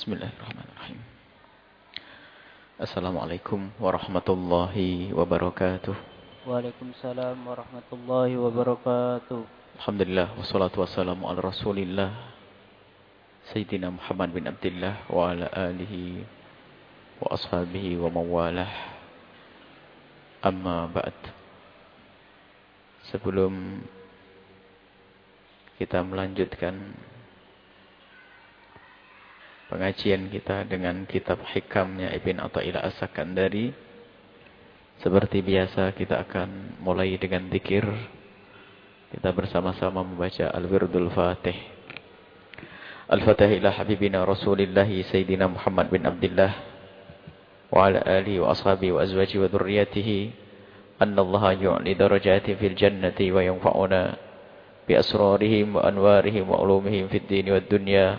Bismillahirrahmanirrahim. Assalamualaikum warahmatullahi wabarakatuh. Waalaikumsalam warahmatullahi wabarakatuh. Alhamdulillah wassalatu wassalamu ala Rasulillah Sayyidina Muhammad bin Abdullah wa ala alihi wa ashabihi wa mawalah. Amma ba'd. Sebelum kita melanjutkan pengajian kita dengan kitab hikamnya Ibn Atta'illah As-Sakandari. Seperti biasa kita akan mulai dengan zikir. Kita bersama-sama membaca Al-Wirdul Fatih. Al-Fatih ila Habibina Rasulillah Sayyidina Muhammad bin Abdullah wa ala alihi wa ashabihi wa azwaji wa dhurriyyatihi anna Allah yu'li darajati fil jannati wa yanfa'una bi asrarihim wa anwarihim wa ulumihim fid dini wad dunya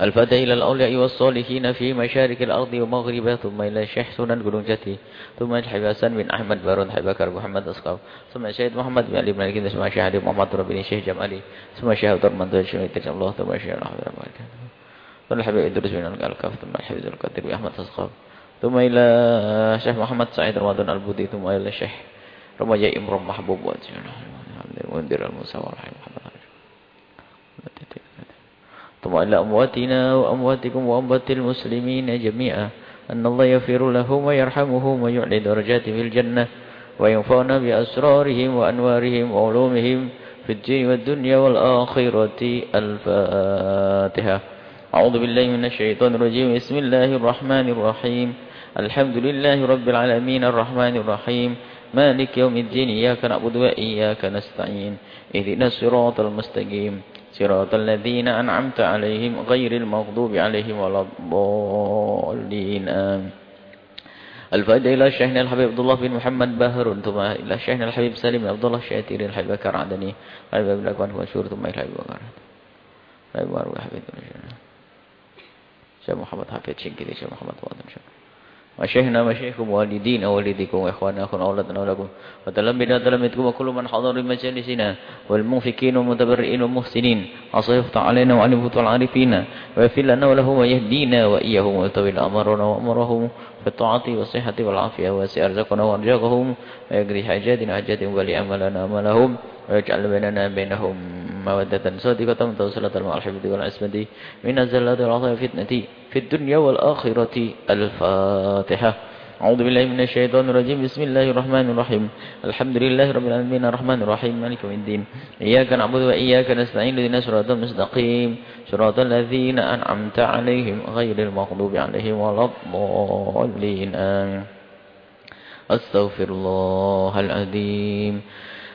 الفتح إلى الأولياء والصالحين في مشارك الأرض ومغربها ثم إلى الشيخ سنن قلون جتي ثم الحبيب حسن بن أحمد بارون حبيب بكر محمد أسقاف ثم الشهيد محمد بن علي بن الكند ثم الشيخ علي محمد ربي الشيخ جمالي ثم الشيخ عبد الرحمن بن الشيخ الله ثم الشيخ الحبيب ثم الحبيب إدريس بن الكاف ثم الحبيب القدر بن أحمد أسقاف ثم إلى الشيخ محمد سعيد رمضان البودي ثم إلى الشيخ رمضان إمرم محبوب وانذر الموسى ورحمه محمد ثم إلى أمواتنا وأمواتكم وأموات المسلمين جميعا. أن الله يغفر لهم ويرحمهم ويعلي درجات في الجنة وينفعنا بأسرارهم وأنوارهم وعلومهم في الدين والدنيا والآخرة. الفاتحة. أعوذ بالله من الشيطان الرجيم. بسم الله الرحمن الرحيم. الحمد لله رب العالمين الرحمن الرحيم. مالك يوم الدين. إياك نعبد وإياك نستعين. اهدنا الصراط المستقيم. صراط الذين أنعمت عليهم غير المغضوب عليهم ولا الضالين. الفائدة إلى الشيخنا الحبيب عبد الله بن محمد باهر ثم إلى الشيخنا الحبيب سليم عبد الله الشاتيري الحبيب بكر عدني الحبيب بن أكوان مشهور ثم إلى الحبيب بكر الحبيب بكر الحبيب الشيخ محمد حافظ شنكري الشيخ محمد واضح شكرا وشيخنا وشيخكم والدين والديكم أخونا أولادنا ولكم وتلمنا تلمتكم وكل من حضر مجالسنا والمنفكين والمتبرئين والمحسنين. عصيفت علينا وعن الفتوى العارفين. ويغفر لنا ولهم ويهدينا وإياهم ويطول أمرنا وأمرهم في الطاعة والصحة والعافية. ويسع أرزقنا وأرزاقهم ويقضي حاجاتنا حاجاتهم ولأملنا أملهم ويجعل بيننا بينهم مودة. صادقة متوصلة مع الحفظ والعصمة من الزلات والعطاء فتنة في الدنيا والآخرة الفاتحة أعوذ بالله من الشيطان الرجيم. بسم الله الرحمن الرحيم. الحمد لله رب العالمين. الرحمن الرحيم. مالك يوم الدين. إياك نعبد وإياك نستعين. لدينا صراط المستقيم. صراط الذين أنعمت عليهم غير المغضوب عليهم ولا الضالين. آمين أستغفر الله العظيم.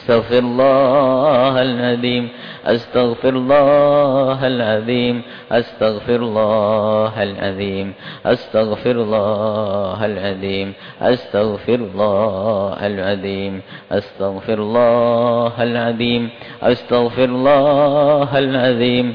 أستغفر الله العظيم أستغفر الله العظيم أستغفر الله العظيم أستغفر الله العظيم أستغفر الله العظيم أستغفر الله العظيم أستغفر الله العظيم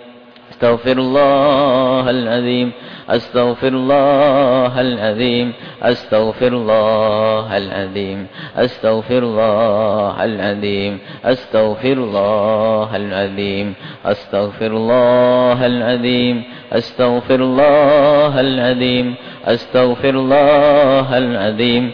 أستغفر الله العظيم أستغفر الله العظيم أستغفر الله العظيم أستغفر الله العظيم أستغفر الله العظيم أستغفر الله العظيم أستغفر الله العظيم أستغفر الله العظيم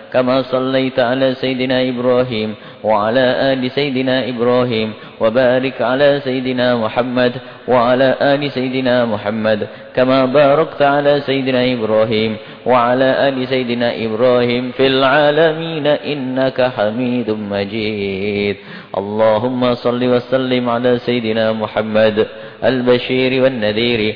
كما صليت على سيدنا إبراهيم وعلى آل سيدنا إبراهيم وبارك على سيدنا محمد وعلى آل سيدنا محمد كما باركت على سيدنا إبراهيم وعلى آل سيدنا إبراهيم في العالمين إنك حميد مجيد. اللهم صل وسلم على سيدنا محمد البشير والنذير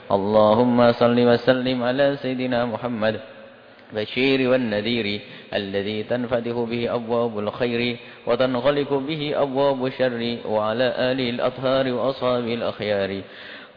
اللهم صل وسلم على سيدنا محمد بشير والنذير الذي تنفتح به أبواب الخير وتنغلق به أبواب الشر وعلى آله الأطهار وأصحابه الأخيار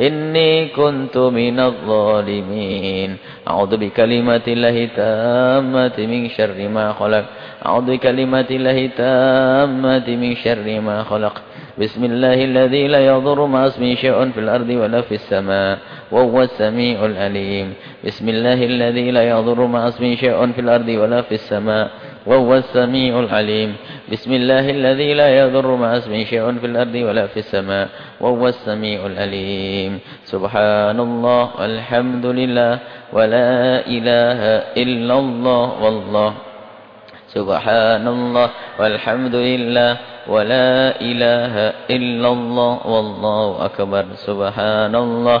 إني كنت من الظالمين. أعوذ بكلمة الله تامة من شر ما خلق. أعوذ بكلمات الله تامة من شر ما خلق. بسم الله الذي لا يضر مع اسمه شيء في الأرض ولا في السماء وهو السميع العليم. بسم الله الذي لا يضر مع اسمه شيء في الأرض ولا في السماء وهو السميع العليم. بسم الله الذي لا يضر مع اسمه شيء في الأرض ولا في السماء وهو السميع العليم. سبحان الله والحمد لله ولا إله إلا الله والله. سبحان الله والحمد لله ولا إله إلا الله والله أكبر. سبحان الله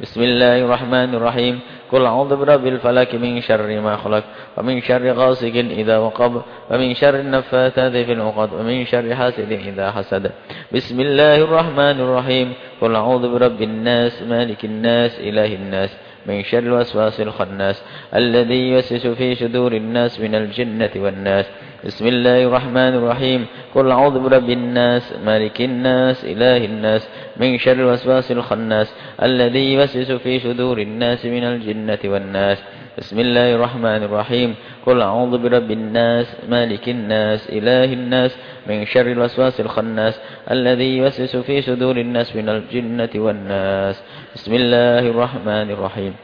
بسم الله الرحمن الرحيم قل أعوذ برب الفلك من شر ما خلق ومن شر غاسق إذا وقب ومن شر النفاثات في العقد ومن شر حاسد إذا حسد بسم الله الرحمن الرحيم قل أعوذ برب الناس مالك الناس إله الناس من شر الوسواس الخناس الذي يوسوس في صدور الناس من الجنة والناس بسم الله الرحمن الرحيم قل أعوذ برب الناس مالك الناس إله الناس من شر الوسواس الخناس الذي يوسوس في صدور الناس من الجنة والناس بسم الله الرحمن الرحيم قل أعوذ برب الناس مالك الناس إله الناس من شر الوسواس الخناس الذي يوسوس في صدور الناس من الجنة والناس بسم الله الرحمن الرحيم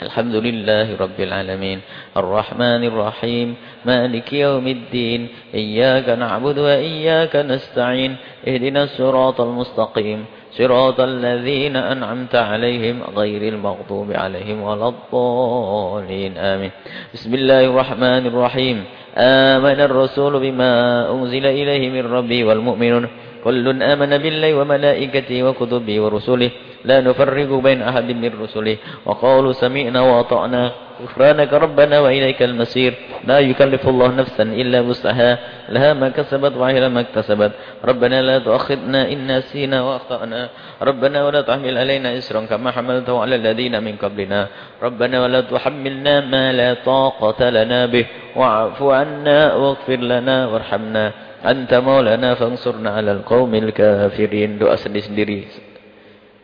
الحمد لله رب العالمين. الرحمن الرحيم. مالك يوم الدين. إياك نعبد وإياك نستعين. اهدنا الصراط المستقيم. صراط الذين أنعمت عليهم غير المغضوب عليهم ولا الضالين. آمين. بسم الله الرحمن الرحيم. آمن الرسول بما أنزل إليه من ربي والمؤمنون. كل آمن بالله وملائكته وكتبه ورسله. لا نفرق بين أحد من رسله. وقالوا سمعنا وأطعنا. غفرانك ربنا وإليك المسير لا يكلف الله نفسا إلا وسعها. لها ما كسبت وعليها ما اكتسبت. ربنا لا تؤاخذنا إن نسينا وأخطأنا. ربنا ولا تحمل علينا إسرا كما حملته على الذين من قبلنا. ربنا ولا تحملنا ما لا طاقة لنا به. واعف عنا واغفر لنا وارحمنا. أنت مولانا فانصرنا على القوم الكافرين. doa sendiri-sendiri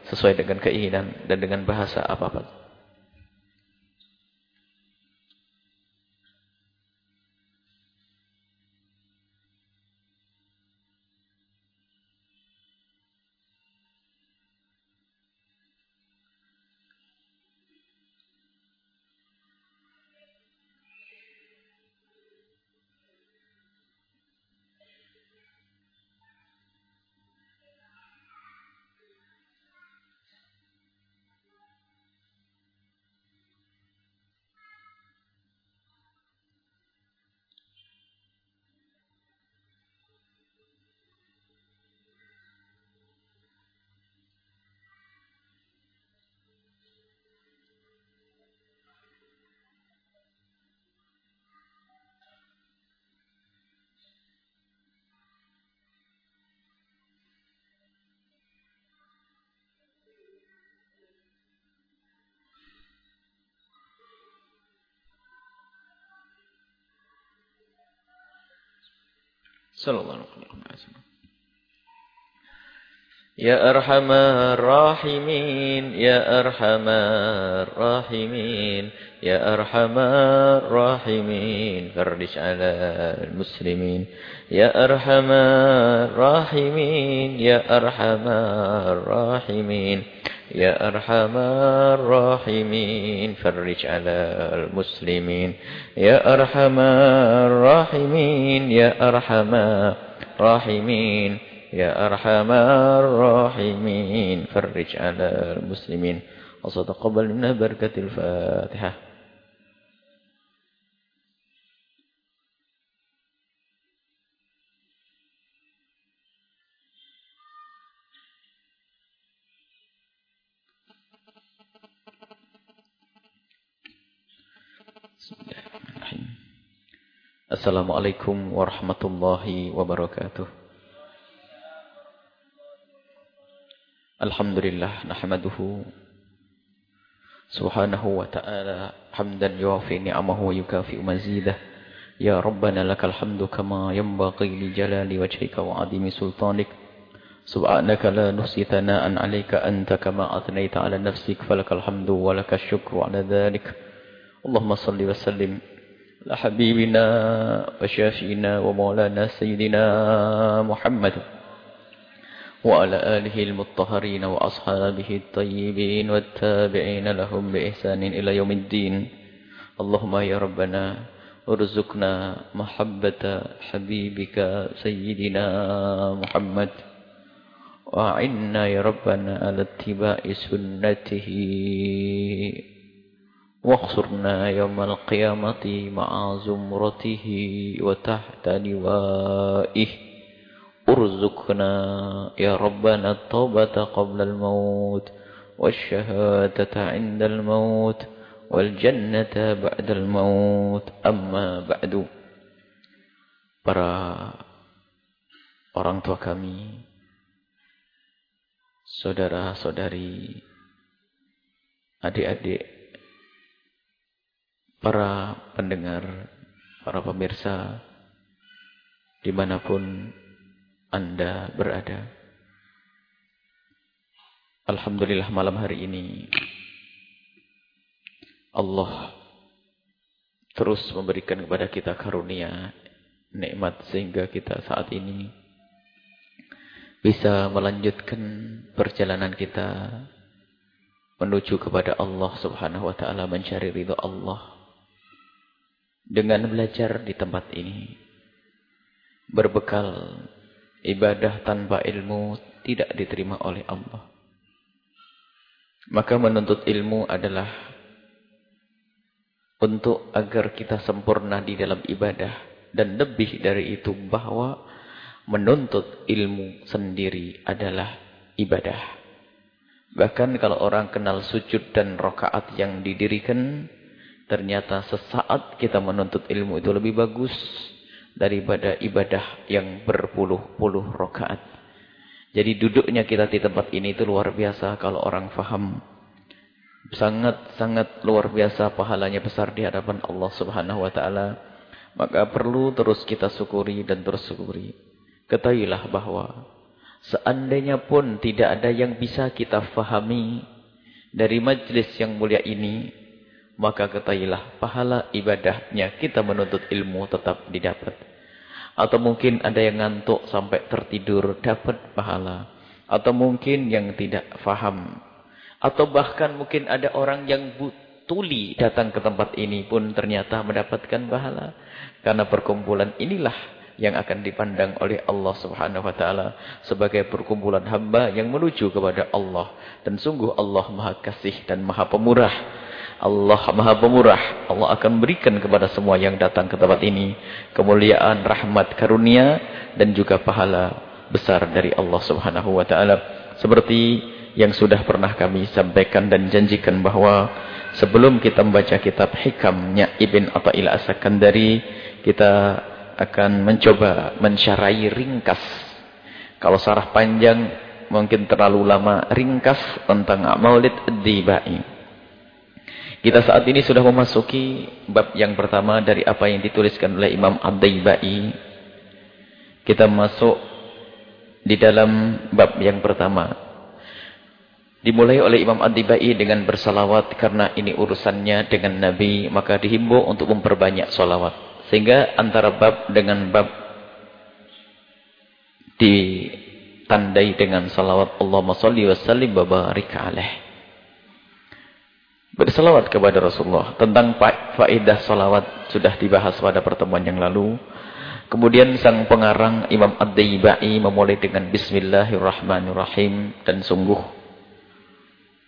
sesuai dengan keinginan dan dengan bahasa apa-apa sallallahu alaihi wasallam يا أرحم الراحمين يا أرحم الراحمين يا أرحم الراحمين. فرج على المسلمين. يا أرحم الراحمين يا أرحم الراحمين. يا أرحم الراحمين فرج على المسلمين. يا أرحم الراحمين يا أرحم الراحمين. يا أرحم الراحمين فرج على المسلمين. وستقبل منا بركة الفاتحة. Assalamualaikum warahmatullahi wabarakatuh. Alhamdulillah nahmaduhu subhanahu wa ta'ala hamdan yuafi ni'amahu wa yukafi mazidah Ya Rabbana lakal hamdu kama yanbaghi li jalali wajhika wa adimi sultanik Subhanaka la nuhsi thana'an 'alayka anta kama athnayta 'ala nafsik falakal hamdu wa lakal syukru 'ala dhalik Allahumma salli wa sallim syafiina wa maulana sayyidina Muhammad وعلى آله المطهرين وأصحابه الطيبين والتابعين لهم بإحسان إلى يوم الدين. اللهم يا ربنا ارزقنا محبة حبيبك سيدنا محمد. وعنا يا ربنا على اتباع سنته. واخسرنا يوم القيامة مع زمرته وتحت لوائه ارزقنا يا ربنا التوبة قبل الموت والشهادة عند الموت والجنة بعد الموت. أما بعد para orang tua kami saudara-saudari adik-adik para pendengar para pemirsa di mana pun anda berada. Alhamdulillah malam hari ini Allah terus memberikan kepada kita karunia nikmat sehingga kita saat ini bisa melanjutkan perjalanan kita menuju kepada Allah Subhanahu wa taala mencari ridha Allah dengan belajar di tempat ini berbekal Ibadah tanpa ilmu tidak diterima oleh Allah. Maka menuntut ilmu adalah untuk agar kita sempurna di dalam ibadah. Dan lebih dari itu bahwa menuntut ilmu sendiri adalah ibadah. Bahkan kalau orang kenal sujud dan rokaat yang didirikan, ternyata sesaat kita menuntut ilmu itu lebih bagus daripada ibadah yang berpuluh-puluh rokaat. Jadi duduknya kita di tempat ini itu luar biasa kalau orang faham. Sangat-sangat luar biasa pahalanya besar di hadapan Allah subhanahu wa ta'ala. Maka perlu terus kita syukuri dan terus syukuri. Ketahuilah bahwa seandainya pun tidak ada yang bisa kita fahami dari majlis yang mulia ini, maka ketahuilah pahala ibadahnya kita menuntut ilmu tetap didapat. Atau mungkin ada yang ngantuk sampai tertidur dapat pahala. Atau mungkin yang tidak faham. Atau bahkan mungkin ada orang yang tuli datang ke tempat ini pun ternyata mendapatkan pahala. Karena perkumpulan inilah yang akan dipandang oleh Allah Subhanahu wa taala sebagai perkumpulan hamba yang menuju kepada Allah dan sungguh Allah Maha Kasih dan Maha Pemurah Allah maha pemurah. Allah akan berikan kepada semua yang datang ke tempat ini. Kemuliaan, rahmat, karunia. Dan juga pahala besar dari Allah subhanahu wa ta'ala. Seperti yang sudah pernah kami sampaikan dan janjikan bahwa. Sebelum kita membaca kitab hikamnya Ibn Atta'il As-Sakandari. Kita akan mencoba mensyarai ringkas. Kalau sarah panjang mungkin terlalu lama ringkas tentang maulid dibai. Kita saat ini sudah memasuki bab yang pertama dari apa yang dituliskan oleh Imam Ad-Daibai. Kita masuk di dalam bab yang pertama. Dimulai oleh Imam Ad-Dibai dengan bersalawat karena ini urusannya dengan Nabi. Maka dihimbau untuk memperbanyak salawat. Sehingga antara bab dengan bab ditandai dengan salawat Allahumma salli wa sallim wa barik alaih. Bersalawat kepada Rasulullah. Tentang faedah salawat sudah dibahas pada pertemuan yang lalu. Kemudian sang pengarang Imam Ad-Daibai memulai dengan Bismillahirrahmanirrahim. Dan sungguh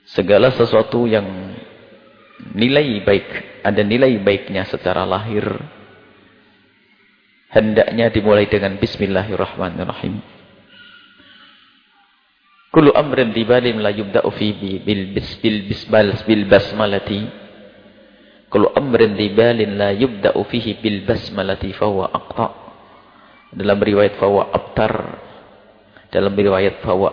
segala sesuatu yang nilai baik. Ada nilai baiknya secara lahir. Hendaknya dimulai dengan Bismillahirrahmanirrahim. Kullu amrin dibalim la yubda'u fi bil bil bisbal bil basmalati. Kullu amrin dibalin la yubda'u fihi bil basmalati fa huwa aqta. Dalam riwayat fa huwa abtar. Dalam riwayat fa huwa.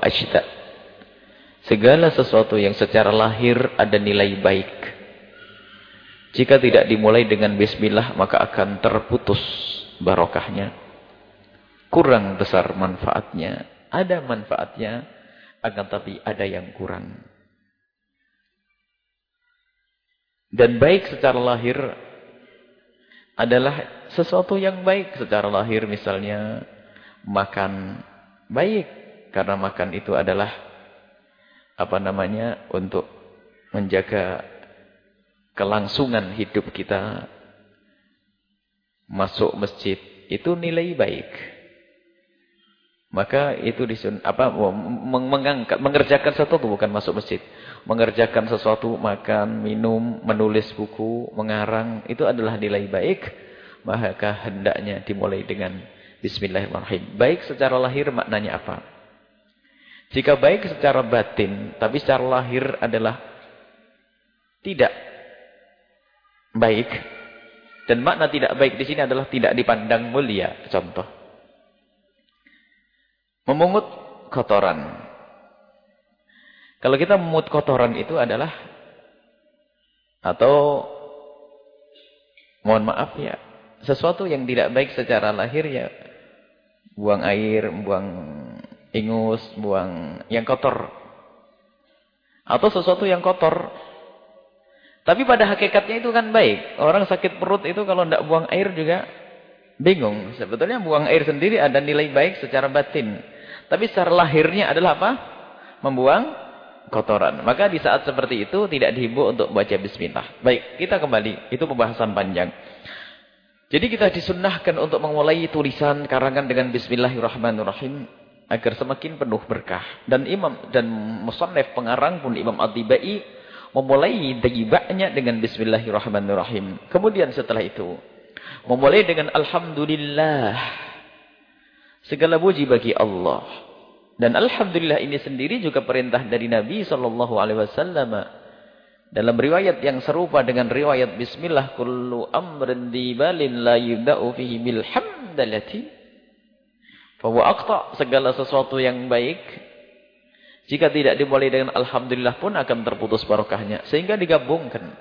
Segala sesuatu yang secara lahir ada nilai baik. Jika tidak dimulai dengan bismillah maka akan terputus barokahnya. Kurang besar manfaatnya. Ada manfaatnya akan tapi ada yang kurang. Dan baik secara lahir adalah sesuatu yang baik secara lahir misalnya makan baik karena makan itu adalah apa namanya untuk menjaga kelangsungan hidup kita masuk masjid itu nilai baik maka itu disun apa mengangkat mengerjakan sesuatu bukan masuk masjid. Mengerjakan sesuatu, makan, minum, menulis buku, mengarang itu adalah nilai baik. Maka hendaknya dimulai dengan bismillahirrahmanirrahim. Baik secara lahir maknanya apa? Jika baik secara batin tapi secara lahir adalah tidak baik dan makna tidak baik di sini adalah tidak dipandang mulia. Contoh Memungut kotoran. Kalau kita memungut kotoran itu adalah atau mohon maaf ya, sesuatu yang tidak baik secara lahir ya buang air, buang ingus, buang yang kotor. Atau sesuatu yang kotor. Tapi pada hakikatnya itu kan baik. Orang sakit perut itu kalau tidak buang air juga bingung. Sebetulnya buang air sendiri ada nilai baik secara batin. Tapi secara lahirnya adalah apa? Membuang kotoran. Maka di saat seperti itu tidak dihimbau untuk baca bismillah. Baik, kita kembali. Itu pembahasan panjang. Jadi kita disunnahkan untuk memulai tulisan karangan dengan bismillahirrahmanirrahim agar semakin penuh berkah. Dan imam dan musannaf pengarang pun Imam Ad-Dibai memulai dibaknya dengan bismillahirrahmanirrahim. Kemudian setelah itu memulai dengan alhamdulillah Segala puji bagi Allah. Dan Alhamdulillah ini sendiri juga perintah dari Nabi SAW. Dalam riwayat yang serupa dengan riwayat Bismillah. Kullu amrin dibalin la yubda'u fihi bilhamdalati. Fahuwa akta segala sesuatu yang baik. Jika tidak dimulai dengan Alhamdulillah pun akan terputus barokahnya. Sehingga digabungkan.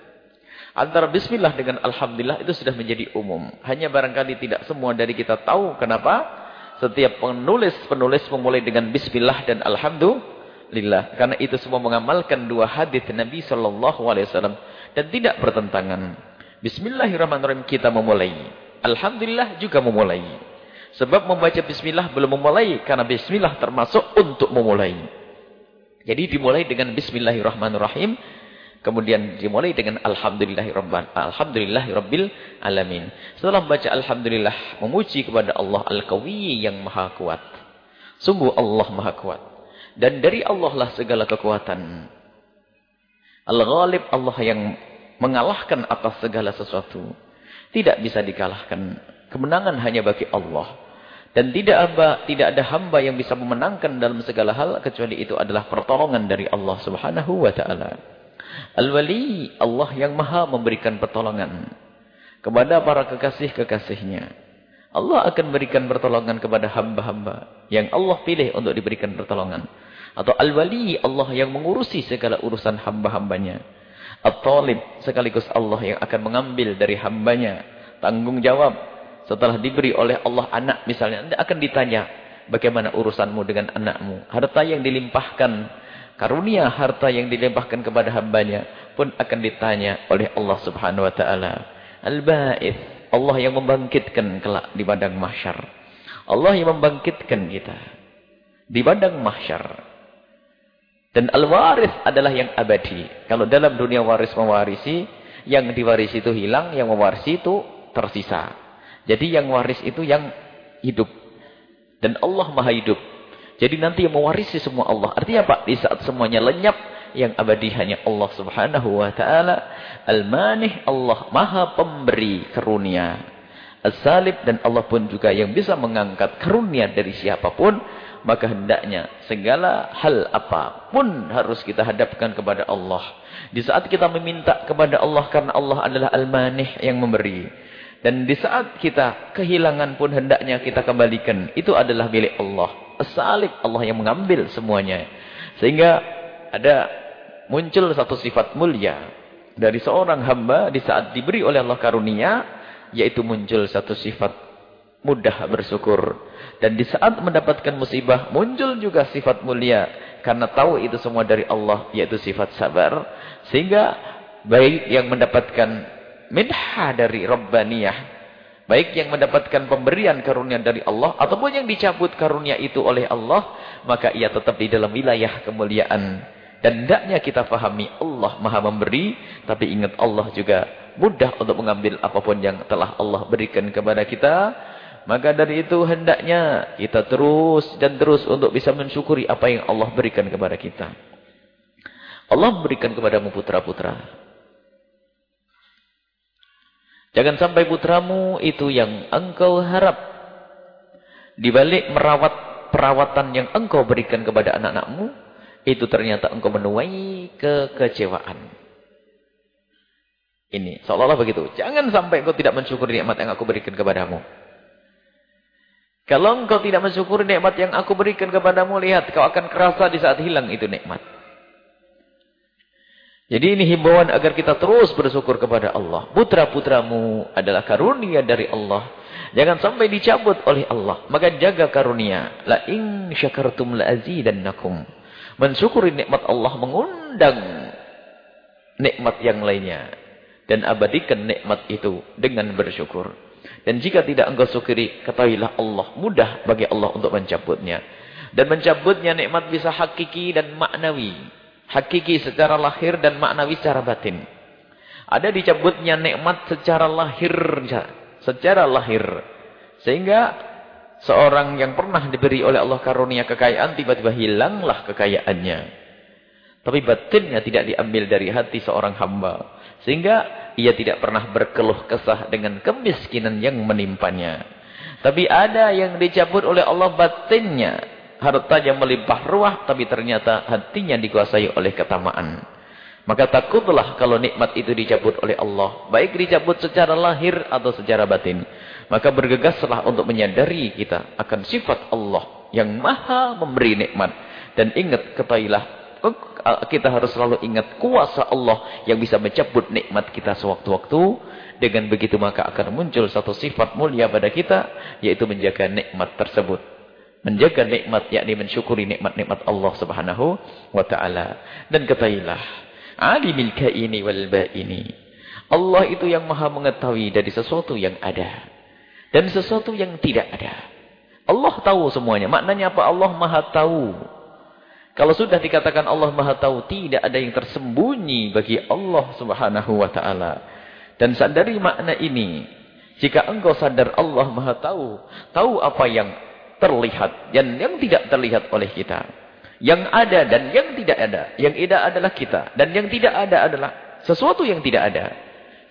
Antara Bismillah dengan Alhamdulillah itu sudah menjadi umum. Hanya barangkali tidak semua dari kita tahu kenapa. Setiap penulis-penulis memulai dengan bismillah dan alhamdulillah. Karena itu semua mengamalkan dua hadis Nabi sallallahu alaihi wasallam dan tidak bertentangan. Bismillahirrahmanirrahim kita memulai. Alhamdulillah juga memulai. Sebab membaca bismillah belum memulai karena bismillah termasuk untuk memulai. Jadi dimulai dengan bismillahirrahmanirrahim Kemudian dimulai dengan Alhamdulillahirabbil Alhamdulillahirabbil alamin. Setelah membaca alhamdulillah memuji kepada Allah Al-Qawi yang Maha Kuat. Sungguh Allah Maha Kuat. Dan dari Allah lah segala kekuatan. Al-Ghalib Allah yang mengalahkan atas segala sesuatu. Tidak bisa dikalahkan. Kemenangan hanya bagi Allah. Dan tidak ada, tidak ada hamba yang bisa memenangkan dalam segala hal kecuali itu adalah pertolongan dari Allah Subhanahu wa taala. Al-Wali, Allah yang maha memberikan pertolongan kepada para kekasih-kekasihnya. Allah akan berikan pertolongan kepada hamba-hamba yang Allah pilih untuk diberikan pertolongan. Atau Al-Wali, Allah yang mengurusi segala urusan hamba-hambanya. At-Talib, sekaligus Allah yang akan mengambil dari hambanya tanggung jawab Setelah diberi oleh Allah anak misalnya, Anda akan ditanya, bagaimana urusanmu dengan anakmu. Harta yang dilimpahkan, karunia harta yang dilimpahkan kepada hambanya pun akan ditanya oleh Allah subhanahu wa ta'ala. Al-Ba'ith, Allah yang membangkitkan kelak di padang mahsyar. Allah yang membangkitkan kita di padang mahsyar. Dan al-waris adalah yang abadi. Kalau dalam dunia waris mewarisi, yang diwarisi itu hilang, yang mewarisi itu tersisa. Jadi yang waris itu yang hidup. Dan Allah maha hidup. Jadi nanti yang mewarisi semua Allah. Artinya apa? Di saat semuanya lenyap, yang abadi hanya Allah subhanahu wa ta'ala. Al-manih Allah maha pemberi karunia. As-salib dan Allah pun juga yang bisa mengangkat karunia dari siapa pun maka hendaknya segala hal apa pun harus kita hadapkan kepada Allah. Di saat kita meminta kepada Allah karena Allah adalah Al-Manih yang memberi. Dan di saat kita kehilangan pun hendaknya kita kembalikan. Itu adalah milik Allah. As-Salib Allah yang mengambil semuanya. Sehingga ada muncul satu sifat mulia dari seorang hamba di saat diberi oleh Allah karunia yaitu muncul satu sifat mudah bersyukur dan di saat mendapatkan musibah, muncul juga sifat mulia. Karena tahu itu semua dari Allah, yaitu sifat sabar. Sehingga baik yang mendapatkan minha dari Rabbaniyah. Baik yang mendapatkan pemberian karunia dari Allah. Ataupun yang dicabut karunia itu oleh Allah. Maka ia tetap di dalam wilayah kemuliaan. Dan hendaknya kita fahami Allah maha memberi. Tapi ingat Allah juga mudah untuk mengambil apa pun yang telah Allah berikan kepada kita. Maka dari itu hendaknya kita terus dan terus untuk bisa mensyukuri apa yang Allah berikan kepada kita. Allah berikan kepadamu putra-putra. Jangan sampai putramu itu yang engkau harap. Di balik merawat perawatan yang engkau berikan kepada anak-anakmu. Itu ternyata engkau menuai kekecewaan. Ini seolah-olah begitu. Jangan sampai engkau tidak mensyukuri nikmat yang aku berikan kepadamu. Kalau engkau tidak mensyukuri nikmat yang aku berikan kepadamu, lihat kau akan kerasa di saat hilang itu nikmat. Jadi ini himbauan agar kita terus bersyukur kepada Allah. Putra-putramu adalah karunia dari Allah. Jangan sampai dicabut oleh Allah. Maka jaga karunia. La in syakartum la azidannakum. Mensyukuri nikmat Allah mengundang nikmat yang lainnya. Dan abadikan nikmat itu dengan bersyukur. Dan jika tidak engkau syukuri, ketahuilah Allah mudah bagi Allah untuk mencabutnya. Dan mencabutnya nikmat bisa hakiki dan maknawi. Hakiki secara lahir dan maknawi secara batin. Ada dicabutnya nikmat secara lahir. Secara lahir. Sehingga seorang yang pernah diberi oleh Allah karunia kekayaan, tiba-tiba hilanglah kekayaannya. Tapi batinnya tidak diambil dari hati seorang hamba. Sehingga ia tidak pernah berkeluh kesah dengan kemiskinan yang menimpanya. Tapi ada yang dicabut oleh Allah batinnya. Hartanya melimpah ruah tapi ternyata hatinya dikuasai oleh ketamaan. Maka takutlah kalau nikmat itu dicabut oleh Allah. Baik dicabut secara lahir atau secara batin. Maka bergegaslah untuk menyadari kita akan sifat Allah yang maha memberi nikmat. Dan ingat ketahuilah kita harus selalu ingat kuasa Allah yang bisa mencabut nikmat kita sewaktu-waktu. Dengan begitu maka akan muncul satu sifat mulia pada kita. Yaitu menjaga nikmat tersebut. Menjaga nikmat yakni mensyukuri nikmat-nikmat Allah subhanahu wa ta'ala. Dan ketahuilah. Alimil kaini wal ba'ini. Allah itu yang maha mengetahui dari sesuatu yang ada. Dan sesuatu yang tidak ada. Allah tahu semuanya. Maknanya apa? Allah maha tahu. Kalau sudah dikatakan Allah Maha Tahu, tidak ada yang tersembunyi bagi Allah Subhanahu wa taala. Dan sadari makna ini, jika engkau sadar Allah Maha Tahu, tahu apa yang terlihat dan yang tidak terlihat oleh kita. Yang ada dan yang tidak ada. Yang tidak adalah kita dan yang tidak ada adalah sesuatu yang tidak ada.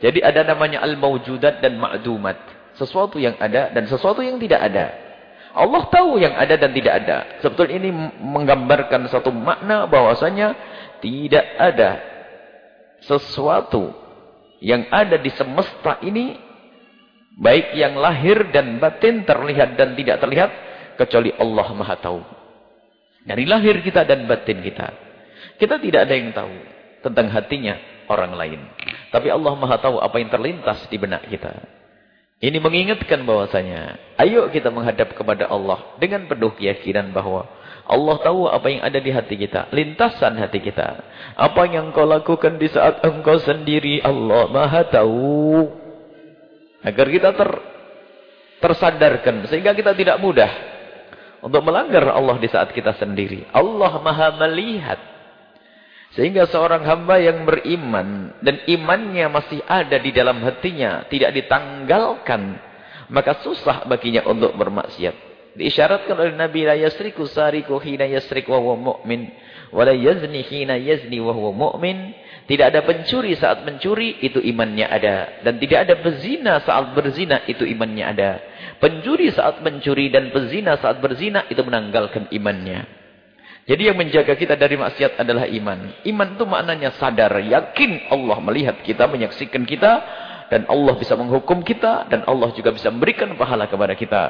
Jadi ada namanya al-maujudat dan ma'dumat. Sesuatu yang ada dan sesuatu yang tidak ada. Allah tahu yang ada dan tidak ada. Sebetulnya ini menggambarkan satu makna bahwasanya tidak ada sesuatu yang ada di semesta ini baik yang lahir dan batin terlihat dan tidak terlihat kecuali Allah Maha tahu. Dari lahir kita dan batin kita. Kita tidak ada yang tahu tentang hatinya orang lain. Tapi Allah Maha tahu apa yang terlintas di benak kita. Ini mengingatkan bahwasanya, ayo kita menghadap kepada Allah dengan penuh keyakinan bahwa Allah tahu apa yang ada di hati kita, lintasan hati kita. Apa yang kau lakukan di saat engkau sendiri, Allah Maha tahu. Agar kita ter tersadarkan sehingga kita tidak mudah untuk melanggar Allah di saat kita sendiri. Allah Maha melihat. Sehingga seorang hamba yang beriman dan imannya masih ada di dalam hatinya, tidak ditanggalkan, maka susah baginya untuk bermaksiat. Diisyaratkan oleh Nabi la yasriku sariku hina yasrik wa huwa mu'min wa la yazni hina yazni wa huwa mu'min. Tidak ada pencuri saat mencuri, itu imannya ada. Dan tidak ada pezina saat berzina, itu imannya ada. Pencuri saat mencuri dan pezina saat berzina, itu menanggalkan imannya. Jadi yang menjaga kita dari maksiat adalah iman. Iman itu maknanya sadar, yakin Allah melihat kita, menyaksikan kita. Dan Allah bisa menghukum kita. Dan Allah juga bisa memberikan pahala kepada kita.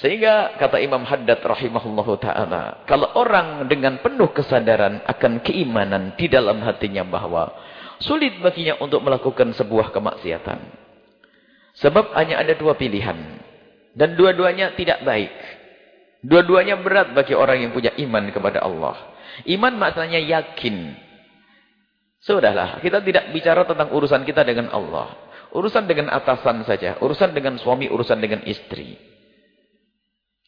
Sehingga kata Imam Haddad rahimahullahu ta'ala. Kalau orang dengan penuh kesadaran akan keimanan di dalam hatinya bahwa. Sulit baginya untuk melakukan sebuah kemaksiatan. Sebab hanya ada dua pilihan. Dan dua-duanya tidak baik. Dua-duanya berat bagi orang yang punya iman kepada Allah. Iman maknanya yakin. Sudahlah, kita tidak bicara tentang urusan kita dengan Allah. Urusan dengan atasan saja. Urusan dengan suami, urusan dengan istri.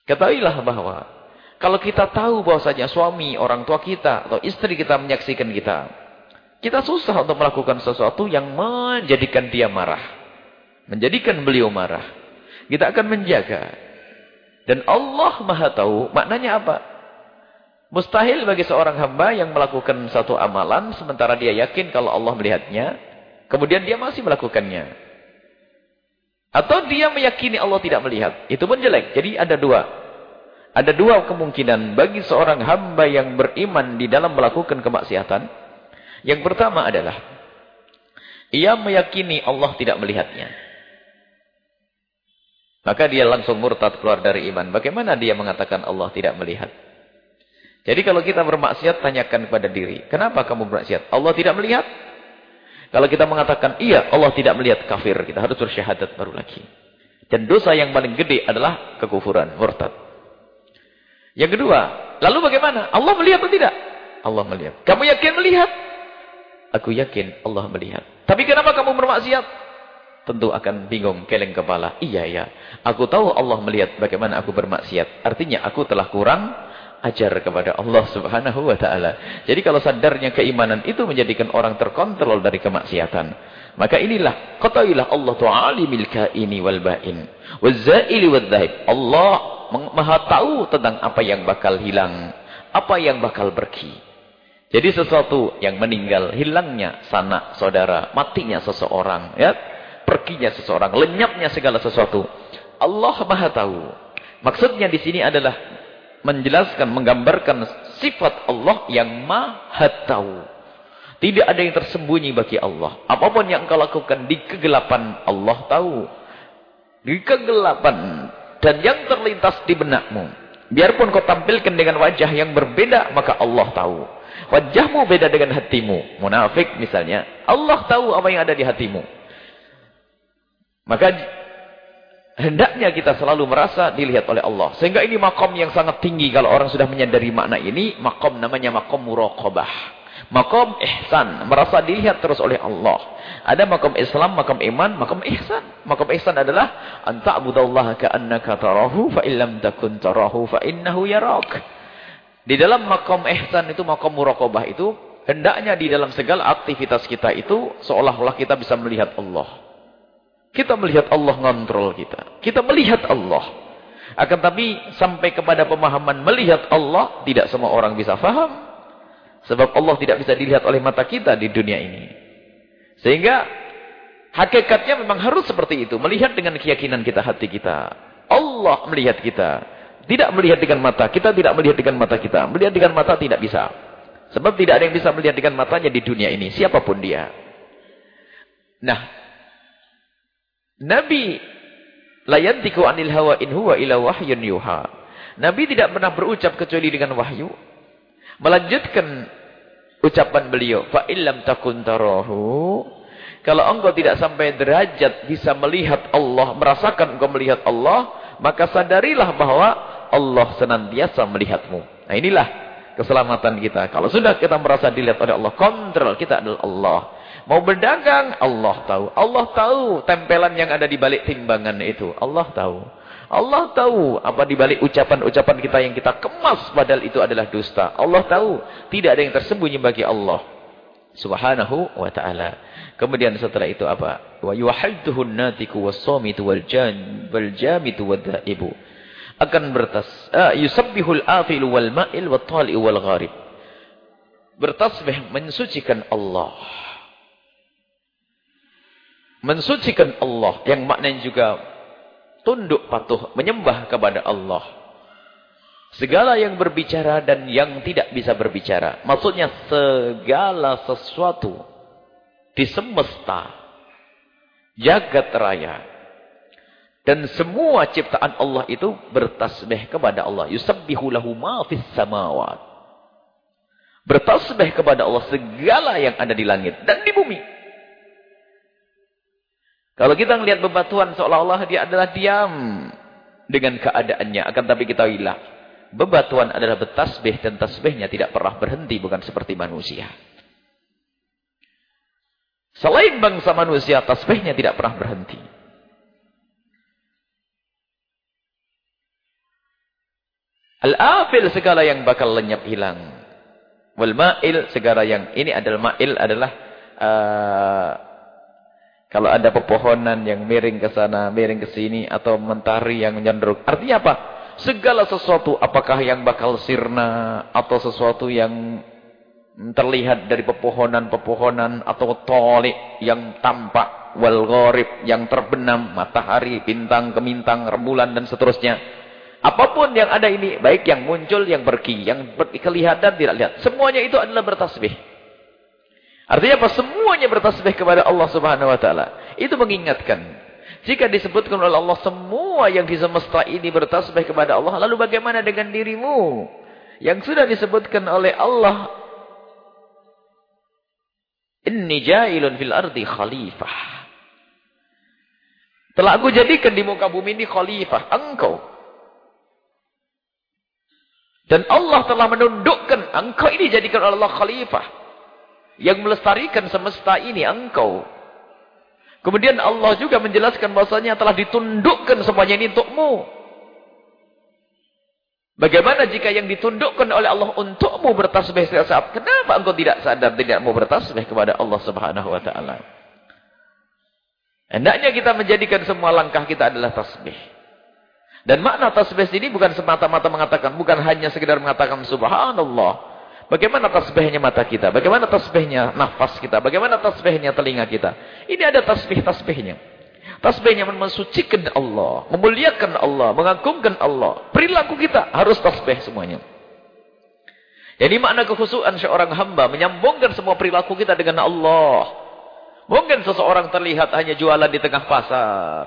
Ketahuilah bahwa kalau kita tahu bahwasanya suami, orang tua kita atau istri kita menyaksikan kita, kita susah untuk melakukan sesuatu yang menjadikan dia marah. Menjadikan beliau marah. Kita akan menjaga dan Allah maha tahu maknanya apa? Mustahil bagi seorang hamba yang melakukan satu amalan sementara dia yakin kalau Allah melihatnya. Kemudian dia masih melakukannya. Atau dia meyakini Allah tidak melihat. Itu pun jelek. Jadi ada dua. Ada dua kemungkinan bagi seorang hamba yang beriman di dalam melakukan kemaksiatan. Yang pertama adalah. Ia meyakini Allah tidak melihatnya. Maka dia langsung murtad keluar dari iman. Bagaimana dia mengatakan Allah tidak melihat? Jadi kalau kita bermaksiat, tanyakan kepada diri. Kenapa kamu bermaksiat? Allah tidak melihat? Kalau kita mengatakan, iya Allah tidak melihat kafir. Kita harus bersyahadat baru lagi. Dan dosa yang paling gede adalah kekufuran, murtad. Yang kedua, lalu bagaimana? Allah melihat atau tidak? Allah melihat. Kamu yakin melihat? Aku yakin Allah melihat. Tapi kenapa kamu bermaksiat? Tentu akan bingung, keleng kepala. Iya, ya. Aku tahu Allah melihat bagaimana aku bermaksiat. Artinya aku telah kurang ajar kepada Allah subhanahu wa ta'ala. Jadi kalau sadarnya keimanan itu menjadikan orang terkontrol dari kemaksiatan. Maka inilah, kata'ilah Allah tu'alimil kaini wal ba'in. Wazza'ili wadzahib. Allah maha tahu tentang apa yang bakal hilang. Apa yang bakal pergi. Jadi sesuatu yang meninggal, hilangnya sanak saudara, matinya seseorang. Ya, perginya seseorang, lenyapnya segala sesuatu. Allah Maha tahu. Maksudnya di sini adalah menjelaskan, menggambarkan sifat Allah yang Maha tahu. Tidak ada yang tersembunyi bagi Allah. Apa pun yang engkau lakukan di kegelapan, Allah tahu. Di kegelapan dan yang terlintas di benakmu. Biarpun kau tampilkan dengan wajah yang berbeda, maka Allah tahu. Wajahmu beda dengan hatimu. Munafik misalnya. Allah tahu apa yang ada di hatimu. Maka hendaknya kita selalu merasa dilihat oleh Allah. Sehingga ini makom yang sangat tinggi kalau orang sudah menyadari makna ini. Makom namanya makom muraqabah. Makom ihsan. Merasa dilihat terus oleh Allah. Ada makom Islam, makom iman, makom ihsan. Makom ihsan adalah. Anta'budallaha ka'annaka tarahu fa'illam takun tarahu fa'innahu yarak. Di dalam makom ihsan itu, makom muraqabah itu. Hendaknya di dalam segala aktivitas kita itu. Seolah-olah kita bisa melihat Allah. Kita melihat Allah ngontrol kita. Kita melihat Allah. Akan tapi sampai kepada pemahaman melihat Allah, tidak semua orang bisa faham. Sebab Allah tidak bisa dilihat oleh mata kita di dunia ini. Sehingga hakikatnya memang harus seperti itu. Melihat dengan keyakinan kita, hati kita. Allah melihat kita. Tidak melihat dengan mata. Kita tidak melihat dengan mata kita. Melihat dengan mata tidak bisa. Sebab tidak ada yang bisa melihat dengan matanya di dunia ini. Siapa pun dia. Nah, Nabi layantiku anil hawa in huwa ila wahyun yuha. Nabi tidak pernah berucap kecuali dengan wahyu. Melanjutkan ucapan beliau, fa illam takun tarahu. Kalau engkau tidak sampai derajat bisa melihat Allah, merasakan engkau melihat Allah, maka sadarilah bahwa Allah senantiasa melihatmu. Nah inilah keselamatan kita. Kalau sudah kita merasa dilihat oleh Allah, kontrol kita adalah Allah. Mau berdagang, Allah tahu. Allah tahu tempelan yang ada di balik timbangan itu. Allah tahu. Allah tahu apa di balik ucapan-ucapan kita yang kita kemas padahal itu adalah dusta. Allah tahu. Tidak ada yang tersembunyi bagi Allah subhanahu wa ta'ala. Kemudian setelah itu apa? Wa yuhadduhun natiku was-samitu wal-jamitu. Akan bertas uh, yusabbihul afilu wal ma'il wat tali wal gharib. Bertasbih mensucikan Allah. Mensucikan Allah yang maknanya juga tunduk patuh menyembah kepada Allah. Segala yang berbicara dan yang tidak bisa berbicara. Maksudnya segala sesuatu di semesta, jagat raya. Dan semua ciptaan Allah itu bertasbih kepada Allah. Yusabbihu lahu ma fis samawat. Bertasbih kepada Allah segala yang ada di langit dan di bumi. Kalau kita melihat bebatuan seolah-olah dia adalah diam dengan keadaannya. Akan tapi kita hilang. Bebatuan adalah bertasbih dan tasbihnya tidak pernah berhenti bukan seperti manusia. Selain bangsa manusia, tasbihnya tidak pernah berhenti. Al-afil segala yang bakal lenyap hilang. Wal ma'il segala yang ini adalah ma'il adalah uh, kalau ada pepohonan yang miring ke sana, miring ke sini atau mentari yang menyandruk. Artinya apa? Segala sesuatu apakah yang bakal sirna atau sesuatu yang terlihat dari pepohonan-pepohonan atau tolik yang tampak wal gharib yang terbenam matahari, bintang, kemintang, rembulan dan seterusnya. Apa pun yang ada ini, baik yang muncul, yang pergi, yang kelihatan tidak lihat, semuanya itu adalah bertasbih. Artinya apa? Semuanya bertasbih kepada Allah Subhanahu wa taala. Itu mengingatkan jika disebutkan oleh Allah semua yang di semesta ini bertasbih kepada Allah, lalu bagaimana dengan dirimu? Yang sudah disebutkan oleh Allah, Inni jailun fil ardi khalifah. Telah aku jadikan di muka bumi ini khalifah, engkau. Dan Allah telah menundukkan engkau ini jadikan Allah khalifah. Yang melestarikan semesta ini engkau. Kemudian Allah juga menjelaskan bahwasanya telah ditundukkan semuanya ini untukmu. Bagaimana jika yang ditundukkan oleh Allah untukmu bertasbih setiap saat? Kenapa engkau tidak sadar tidak mau bertasbih kepada Allah Subhanahu wa taala? Hendaknya kita menjadikan semua langkah kita adalah tasbih. Dan makna tasbih ini bukan semata-mata mengatakan, bukan hanya sekedar mengatakan subhanallah. Bagaimana tasbihnya mata kita? Bagaimana tasbihnya nafas kita? Bagaimana tasbihnya telinga kita? Ini ada tasbih-tasbihnya. Tasbihnya mensucikan Allah, memuliakan Allah, mengagungkan Allah. Perilaku kita harus tasbih semuanya. Jadi makna kekhusuan seorang hamba menyambungkan semua perilaku kita dengan Allah. Mungkin seseorang terlihat hanya jualan di tengah pasar.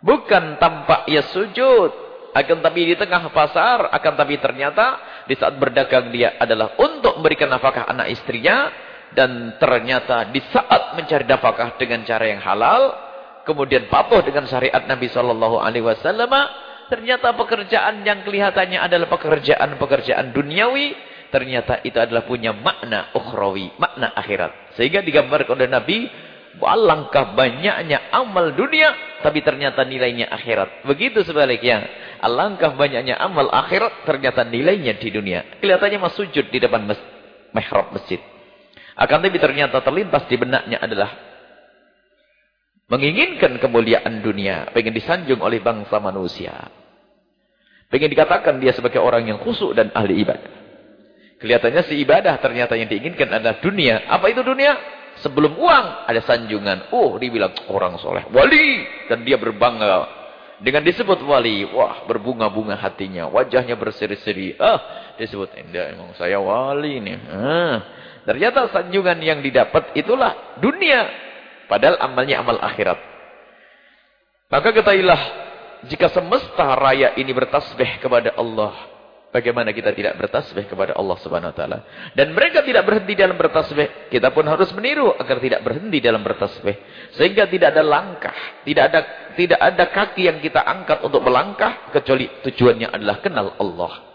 Bukan tampak ia sujud. Akan tapi di tengah pasar, akan tapi ternyata di saat berdagang dia adalah untuk memberikan nafkah anak istrinya. Dan ternyata di saat mencari nafkah dengan cara yang halal, kemudian patuh dengan syariat Nabi Shallallahu Alaihi Wasallam, ternyata pekerjaan yang kelihatannya adalah pekerjaan-pekerjaan duniawi, ternyata itu adalah punya makna ukhrawi, makna akhirat. Sehingga digambarkan oleh Nabi, Alangkah banyaknya amal dunia, tapi ternyata nilainya akhirat. Begitu sebaliknya. Alangkah banyaknya amal akhirat, ternyata nilainya di dunia. Kelihatannya mas sujud di depan mas mihrab masjid. Akan tapi ternyata terlintas di benaknya adalah menginginkan kemuliaan dunia. Pengen disanjung oleh bangsa manusia. Pengen dikatakan dia sebagai orang yang khusyuk dan ahli ibadah. Kelihatannya si ibadah ternyata yang diinginkan adalah dunia. Apa itu dunia? Sebelum uang ada sanjungan. Oh, dibilang orang soleh. Wali. Dan dia berbangga. Dengan disebut wali. Wah, berbunga-bunga hatinya. Wajahnya berseri-seri. Ah, disebut. Indah, emang saya wali nih. Ah. Ternyata sanjungan yang didapat itulah dunia. Padahal amalnya amal akhirat. Maka ketahuilah. Jika semesta raya ini bertasbih kepada Allah. Bagaimana kita tidak bertasbih kepada Allah Subhanahu wa? Dan mereka tidak berhenti dalam bertasbih, kita pun harus meniru agar tidak berhenti dalam bertasbih. Sehingga tidak ada langkah, tidak ada tidak ada kaki yang kita angkat untuk melangkah kecuali tujuannya adalah kenal Allah.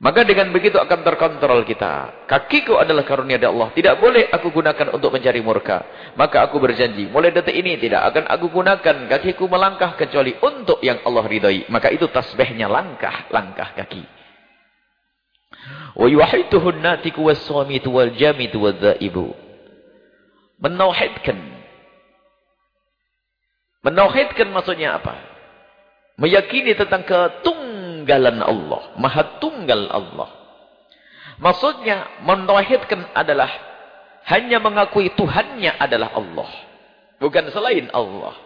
Maka dengan begitu akan terkontrol kita. Kakiku adalah karunia dari Allah. Tidak boleh aku gunakan untuk mencari murka. Maka aku berjanji. Mulai detik ini tidak akan aku gunakan kakiku melangkah kecuali untuk yang Allah ridhai. Maka itu tasbihnya langkah. Langkah kaki. Wa yuhituhun natiku was-samitu wal-jamitu wal-dhaibu. Menauhidkan. Menauhidkan maksudnya apa? Meyakini tentang ketung ketunggalan Allah. Maha tunggal Allah. Maksudnya, mentauhidkan adalah hanya mengakui Tuhannya adalah Allah. Bukan selain Allah.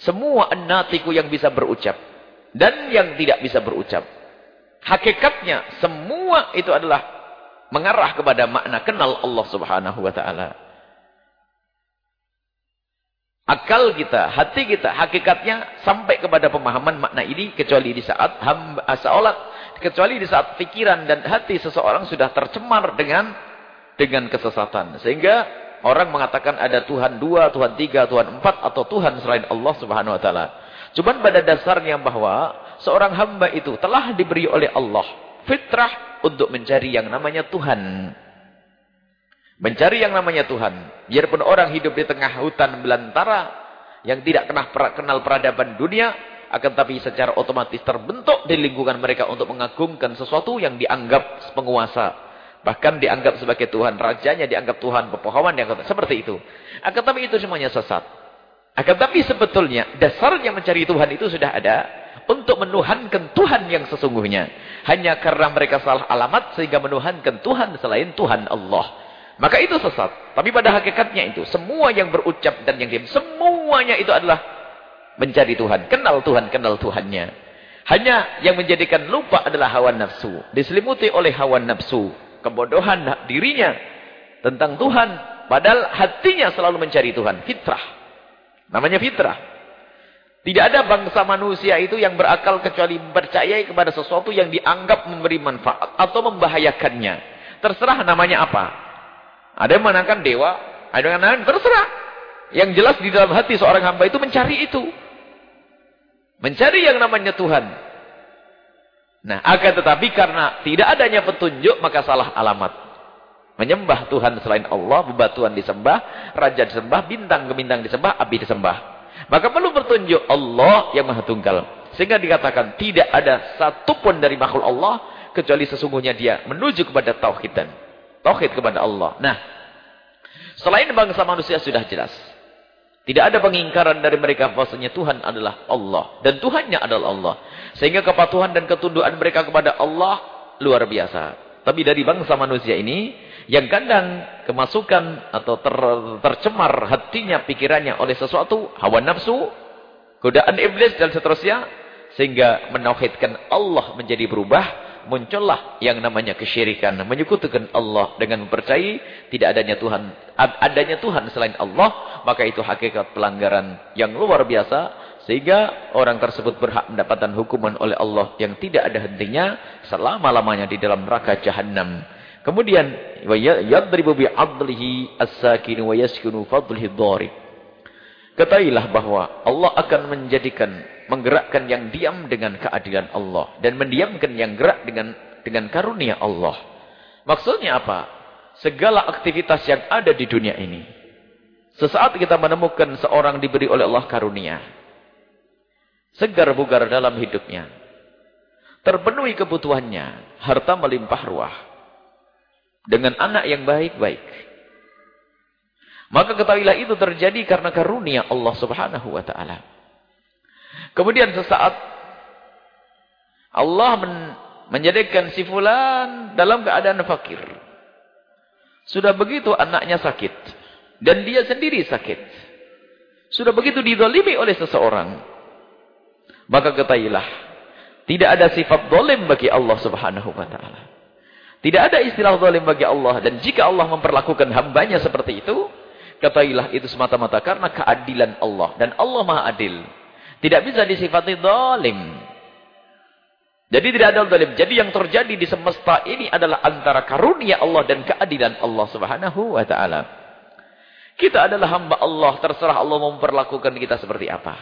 Semua annatiku yang bisa berucap. Dan yang tidak bisa berucap. Hakikatnya, semua itu adalah mengarah kepada makna kenal Allah subhanahu wa ta'ala. Akal kita, hati kita, hakikatnya sampai kepada pemahaman makna ini kecuali di saat hamba, seolah kecuali di saat pikiran dan hati seseorang sudah tercemar dengan dengan kesesatan. Sehingga orang mengatakan ada Tuhan dua, Tuhan tiga, Tuhan empat atau Tuhan selain Allah Subhanahu Wa Taala. Cuman pada dasarnya bahwa seorang hamba itu telah diberi oleh Allah fitrah untuk mencari yang namanya Tuhan. Mencari yang namanya Tuhan. Biarpun orang hidup di tengah hutan belantara. Yang tidak kenal peradaban dunia. Akan tapi secara otomatis terbentuk di lingkungan mereka untuk mengagungkan sesuatu yang dianggap penguasa. Bahkan dianggap sebagai Tuhan. Rajanya dianggap Tuhan. Pepohonan dianggap seperti itu. Akan tapi itu semuanya sesat. Akan tapi sebetulnya dasarnya mencari Tuhan itu sudah ada. Untuk menuhankan Tuhan yang sesungguhnya. Hanya karena mereka salah alamat sehingga menuhankan Tuhan selain Tuhan Allah. Maka itu sesat. Tapi pada hakikatnya itu, semua yang berucap dan yang diam, semuanya itu adalah mencari Tuhan. Kenal Tuhan, kenal Tuhannya. Hanya yang menjadikan lupa adalah hawa nafsu. Diselimuti oleh hawa nafsu. Kebodohan dirinya tentang Tuhan. Padahal hatinya selalu mencari Tuhan. Fitrah. Namanya fitrah. Tidak ada bangsa manusia itu yang berakal kecuali percayai kepada sesuatu yang dianggap memberi manfaat atau membahayakannya. Terserah namanya apa. Ada yang menangkan dewa, ada yang menangkan terserah. Yang jelas di dalam hati seorang hamba itu mencari itu. Mencari yang namanya Tuhan. Nah, akan tetapi karena tidak adanya petunjuk, maka salah alamat. Menyembah Tuhan selain Allah, bebatuan disembah, raja disembah, bintang ke bintang disembah, api disembah. Maka perlu petunjuk Allah yang maha tunggal. Sehingga dikatakan tidak ada satupun dari makhluk Allah, kecuali sesungguhnya dia menuju kepada tauhidan. Tauhid kepada Allah. Nah, selain bangsa manusia sudah jelas. Tidak ada pengingkaran dari mereka bahwasanya Tuhan adalah Allah dan Tuhannya adalah Allah. Sehingga kepatuhan dan ketundukan mereka kepada Allah luar biasa. Tapi dari bangsa manusia ini yang kadang kemasukan atau ter, tercemar hatinya, pikirannya oleh sesuatu, hawa nafsu, godaan iblis dan seterusnya sehingga menauhidkan Allah menjadi berubah muncullah yang namanya kesyirikan, menyekutukan Allah dengan mempercayai tidak adanya Tuhan, adanya Tuhan selain Allah, maka itu hakikat pelanggaran yang luar biasa sehingga orang tersebut berhak mendapatkan hukuman oleh Allah yang tidak ada hentinya selama-lamanya di dalam neraka jahanam. Kemudian yadribu bi'adlihi as-sakin wa yaskunu fadlihi dharib. Ketahuilah bahwa Allah akan menjadikan menggerakkan yang diam dengan keadilan Allah dan mendiamkan yang gerak dengan dengan karunia Allah. Maksudnya apa? Segala aktivitas yang ada di dunia ini. Sesaat kita menemukan seorang diberi oleh Allah karunia. Segar bugar dalam hidupnya. Terpenuhi kebutuhannya. Harta melimpah ruah. Dengan anak yang baik-baik. Maka ketahuilah itu terjadi karena karunia Allah subhanahu wa ta'ala. Kemudian sesaat Allah men menjadikan si fulan dalam keadaan fakir. Sudah begitu anaknya sakit. Dan dia sendiri sakit. Sudah begitu didolimi oleh seseorang. Maka ketahuilah. Tidak ada sifat dolim bagi Allah subhanahu wa ta'ala. Tidak ada istilah dolim bagi Allah. Dan jika Allah memperlakukan hambanya seperti itu. Ketahuilah itu semata-mata karena keadilan Allah. Dan Allah maha adil. Tidak bisa disifati dolim. Jadi tidak ada zalim. Jadi yang terjadi di semesta ini adalah antara karunia Allah dan keadilan Allah Subhanahu wa taala. Kita adalah hamba Allah, terserah Allah memperlakukan kita seperti apa.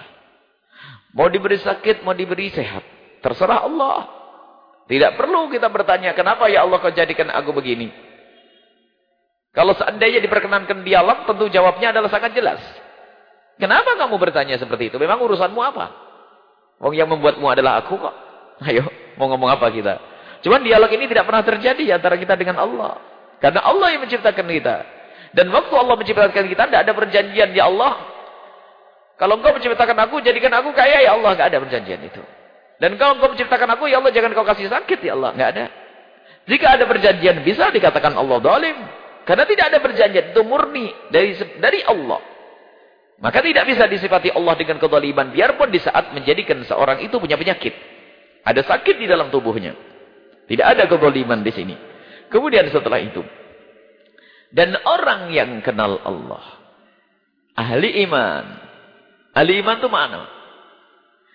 Mau diberi sakit, mau diberi sehat, terserah Allah. Tidak perlu kita bertanya, kenapa ya Allah kau jadikan aku begini? Kalau seandainya diperkenankan dialog, tentu jawabnya adalah sangat jelas. Kenapa kamu bertanya seperti itu? Memang urusanmu apa? Wong yang membuatmu adalah aku kok. Ayo, mau ngomong apa kita? Cuman dialog ini tidak pernah terjadi antara kita dengan Allah. Karena Allah yang menciptakan kita. Dan waktu Allah menciptakan kita, tidak ada perjanjian, ya Allah. Kalau engkau menciptakan aku, jadikan aku kaya, ya Allah. Tidak ada perjanjian itu. Dan kalau engkau menciptakan aku, ya Allah, jangan kau kasih sakit, ya Allah. Tidak ada. Jika ada perjanjian, bisa dikatakan Allah dolim. Karena tidak ada perjanjian, itu murni dari dari Allah. Maka tidak bisa disifati Allah dengan kezaliman biarpun di saat menjadikan seorang itu punya penyakit. Ada sakit di dalam tubuhnya. Tidak ada kezaliman di sini. Kemudian setelah itu. Dan orang yang kenal Allah. Ahli iman. Ahli iman itu mana?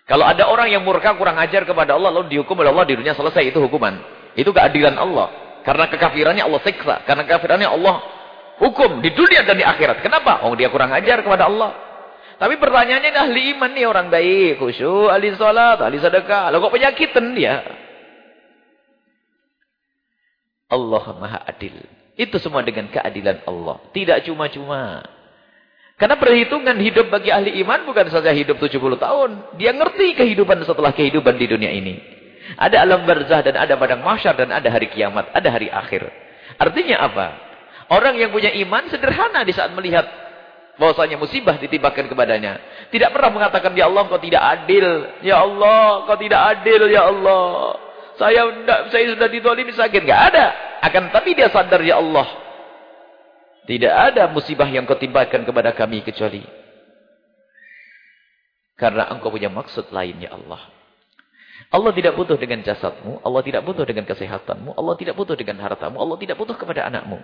Kalau ada orang yang murka kurang ajar kepada Allah. Lalu dihukum oleh Allah di dunia selesai. Itu hukuman. Itu keadilan Allah. Karena kekafirannya Allah siksa. Karena kekafirannya Allah hukum. Di dunia dan di akhirat. Kenapa? Oh dia kurang ajar kepada Allah. Tapi pertanyaannya ahli iman nih orang baik, khusyuk, ahli salat, ahli sedekah. Lalu kok penyakitan dia? Allah Maha Adil. Itu semua dengan keadilan Allah. Tidak cuma-cuma. Karena perhitungan hidup bagi ahli iman bukan saja hidup 70 tahun. Dia ngerti kehidupan setelah kehidupan di dunia ini. Ada alam barzah dan ada padang mahsyar dan ada hari kiamat, ada hari akhir. Artinya apa? Orang yang punya iman sederhana di saat melihat bahwasanya musibah ditimpakan kepadanya. Tidak pernah mengatakan, Ya Allah, kau tidak adil. Ya Allah, kau tidak adil, Ya Allah. Saya tidak, saya sudah ditolimi sakit. Tidak ada. Akan tapi dia sadar, Ya Allah. Tidak ada musibah yang kau timpakan kepada kami kecuali. Karena engkau punya maksud lain, Ya Allah. Allah tidak butuh dengan jasadmu. Allah tidak butuh dengan kesehatanmu. Allah tidak butuh dengan hartamu. Allah tidak butuh kepada anakmu.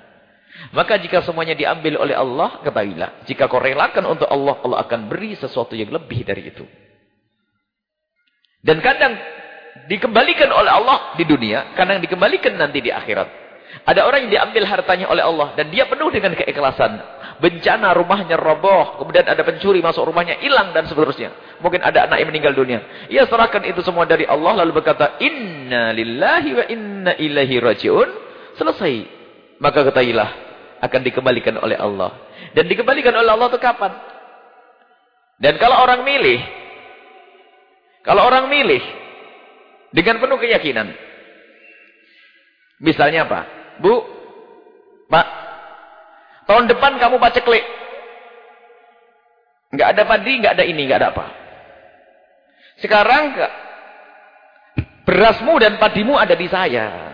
Maka jika semuanya diambil oleh Allah, ketahuilah. Jika kau relakan untuk Allah, Allah akan beri sesuatu yang lebih dari itu. Dan kadang dikembalikan oleh Allah di dunia, kadang dikembalikan nanti di akhirat. Ada orang yang diambil hartanya oleh Allah dan dia penuh dengan keikhlasan. Bencana rumahnya roboh, kemudian ada pencuri masuk rumahnya hilang dan seterusnya. Mungkin ada anak yang meninggal dunia. Ia serahkan itu semua dari Allah lalu berkata, "Inna lillahi wa inna ilaihi rajiun." Selesai maka ketahuilah akan dikembalikan oleh Allah. Dan dikembalikan oleh Allah itu kapan? Dan kalau orang milih, kalau orang milih dengan penuh keyakinan, misalnya apa? Bu, Pak, tahun depan kamu paceklik. Enggak ada padi, enggak ada ini, enggak ada apa. Sekarang berasmu dan padimu ada di saya.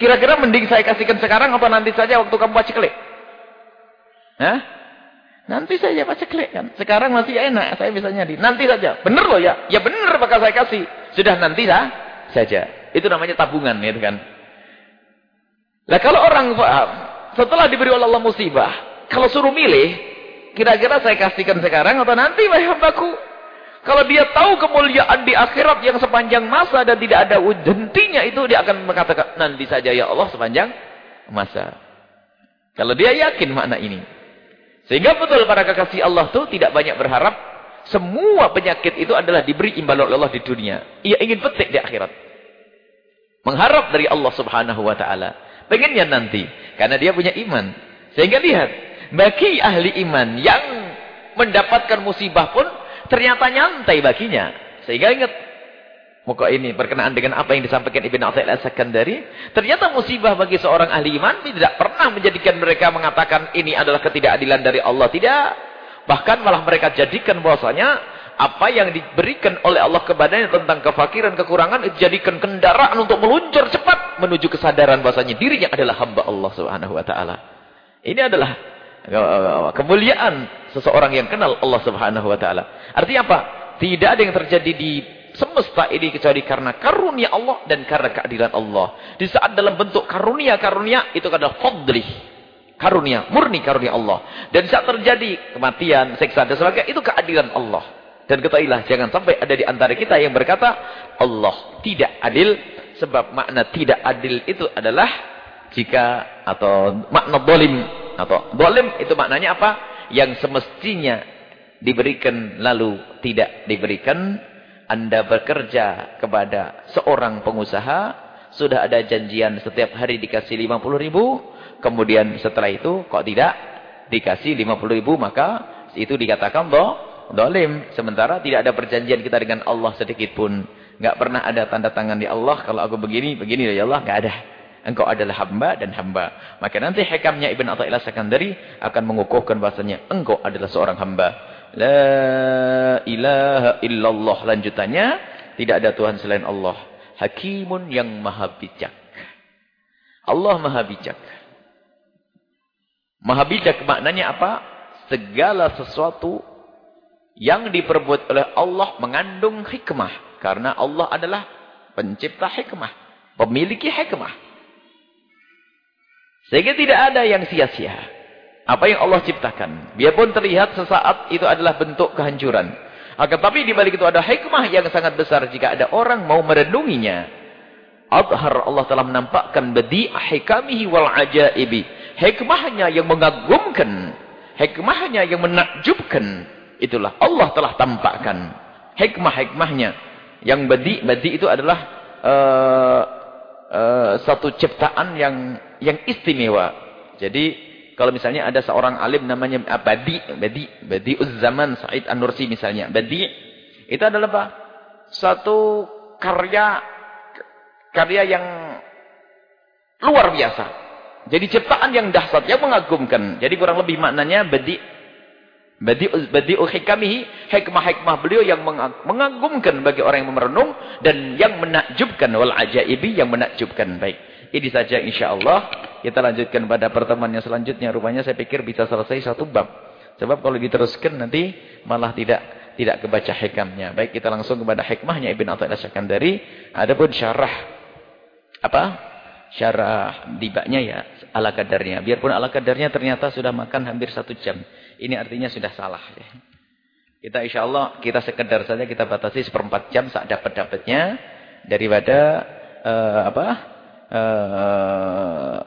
Kira-kira mending saya kasihkan sekarang apa nanti saja waktu kamu paceklik? Hah? Nanti saja paceklik kan. Sekarang masih enak, saya bisa nyari. Nanti saja. Benar loh ya? Ya benar bakal saya kasih. Sudah nanti sah? saja. Itu namanya tabungan gitu kan. Lah kalau orang paham, setelah diberi oleh Allah musibah, kalau suruh milih, kira-kira saya kasihkan sekarang atau nanti wahai hambaku? Kalau dia tahu kemuliaan di akhirat yang sepanjang masa dan tidak ada hentinya itu dia akan mengatakan nanti saja ya Allah sepanjang masa. Kalau dia yakin makna ini. Sehingga betul para kekasih Allah itu tidak banyak berharap semua penyakit itu adalah diberi imbalan oleh Allah di dunia. Ia ingin petik di akhirat. Mengharap dari Allah subhanahu wa ta'ala. Pengennya nanti. Karena dia punya iman. Sehingga lihat. Bagi ahli iman yang mendapatkan musibah pun ternyata nyantai baginya. Sehingga ingat, muka ini berkenaan dengan apa yang disampaikan Ibn Athil As-Sakandari. Ternyata musibah bagi seorang ahli iman tidak pernah menjadikan mereka mengatakan ini adalah ketidakadilan dari Allah. Tidak. Bahkan malah mereka jadikan bahwasanya apa yang diberikan oleh Allah kepadanya tentang kefakiran, kekurangan, jadikan kendaraan untuk meluncur cepat menuju kesadaran bahwasanya dirinya adalah hamba Allah Subhanahu wa taala. Ini adalah kemuliaan seseorang yang kenal Allah Subhanahu wa taala. Artinya apa? Tidak ada yang terjadi di semesta ini kecuali karena karunia Allah dan karena keadilan Allah. Di saat dalam bentuk karunia-karunia itu adalah fadli. Karunia, murni karunia Allah. Dan saat terjadi kematian, seksa dan sebagainya itu keadilan Allah. Dan ketahuilah, jangan sampai ada di antara kita yang berkata, Allah tidak adil. Sebab makna tidak adil itu adalah jika, atau makna dolim. Atau dolim itu maknanya apa? Yang semestinya diberikan lalu tidak diberikan. Anda bekerja kepada seorang pengusaha, sudah ada janjian setiap hari dikasih 50 ribu. Kemudian setelah itu, kok tidak dikasih 50 ribu, maka itu dikatakan bahwa dolim. Sementara tidak ada perjanjian kita dengan Allah sedikit pun. Enggak pernah ada tanda tangan di Allah. Kalau aku begini, begini ya Allah. Enggak ada. Engkau adalah hamba dan hamba. Maka nanti hikamnya Ibn Atta'illah Sekandari akan mengukuhkan bahasanya. Engkau adalah seorang hamba. La ilaha illallah. Lanjutannya. Tidak ada Tuhan selain Allah. Hakimun yang maha bijak. Allah maha bijak. Maha bijak maknanya apa? Segala sesuatu yang diperbuat oleh Allah mengandung hikmah. Karena Allah adalah pencipta hikmah. Pemiliki hikmah. Sehingga tidak ada yang sia-sia. Apa yang Allah ciptakan. Biarpun terlihat sesaat itu adalah bentuk kehancuran. Akan tapi di balik itu ada hikmah yang sangat besar jika ada orang mau merenunginya. Adhar Allah telah menampakkan badi'ah hikamihi wal ajaibi. Hikmahnya yang mengagumkan. Hikmahnya yang menakjubkan. Itulah Allah telah tampakkan hikmah-hikmahnya. Yang badi, badi itu adalah uh, uh, satu ciptaan yang yang istimewa. Jadi kalau misalnya ada seorang alim namanya uh, Badi, Badi, Badi Uzzaman Said An-Nursi misalnya. Badi itu adalah apa? Satu karya karya yang luar biasa. Jadi ciptaan yang dahsyat, yang mengagumkan. Jadi kurang lebih maknanya Badi Badi'u hikamihi, hikmah-hikmah beliau yang mengagumkan bagi orang yang merenung dan yang menakjubkan wal ajaibi yang menakjubkan. Baik. Ini saja insyaallah kita lanjutkan pada pertemuan yang selanjutnya. Rupanya saya pikir bisa selesai satu bab. Sebab kalau diteruskan nanti malah tidak tidak kebaca hikamnya. Baik, kita langsung kepada hikmahnya Ibn Athaillah Syakandari. Adapun syarah apa? Syarah dibaknya ya ala kadarnya. Biarpun ala kadarnya ternyata sudah makan hampir satu jam. Ini artinya sudah salah. Ya. Kita insya Allah kita sekedar saja kita batasi seperempat jam saat dapat-dapatnya daripada uh, apa uh,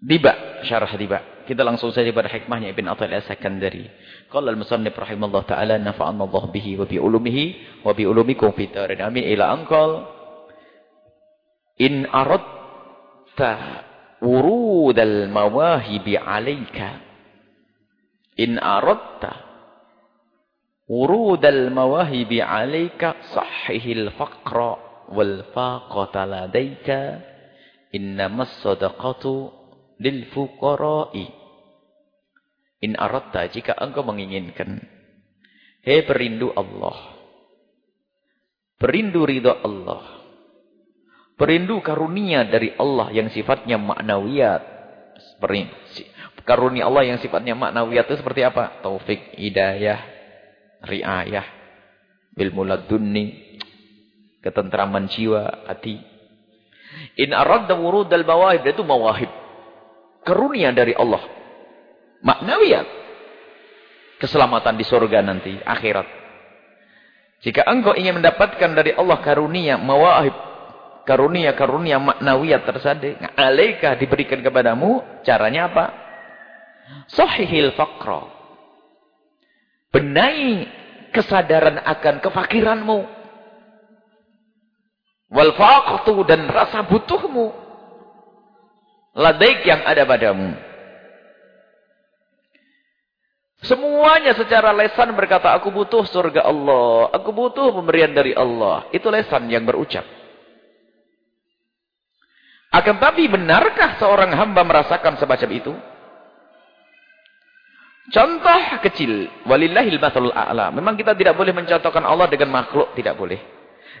diba syarah diba. Kita langsung saja pada hikmahnya Ibn Athaillah Sakandari. Qala al-musannif rahimallahu taala nafa'ana Allah bihi wa bi ulumihi wa bi ulumikum. Amin ila anqal in aradta wurudal mawahibi 'alaika In aradta urudal mawahibi 'alaika sahihil faqra wal faqata ladaika innamas sadaqatu lil fuqara'i. In aradta jika engkau menginginkan. Hei perindu Allah. Perindu ridha Allah perindu karunia dari Allah yang sifatnya maknawiyat karunia Allah yang sifatnya maknawiyat itu seperti apa? Taufik, hidayah, riayah, ilmu ketentraman jiwa, hati. In aradda wurudal mawahib, itu mawahib. Karunia dari Allah. Maknawiyat. Keselamatan di surga nanti, akhirat. Jika engkau ingin mendapatkan dari Allah karunia, mawahib, karunia-karunia maknawiyat tersade, alaikah diberikan kepadamu, caranya apa? Sahihil faqra. Benahi kesadaran akan kefakiranmu. Wal faqtu dan rasa butuhmu. Ladaik yang ada padamu. Semuanya secara lesan berkata, aku butuh surga Allah. Aku butuh pemberian dari Allah. Itu lesan yang berucap. Akan tapi benarkah seorang hamba merasakan semacam itu? Contoh kecil, walillahil mathalul a'la. Memang kita tidak boleh mencontohkan Allah dengan makhluk, tidak boleh.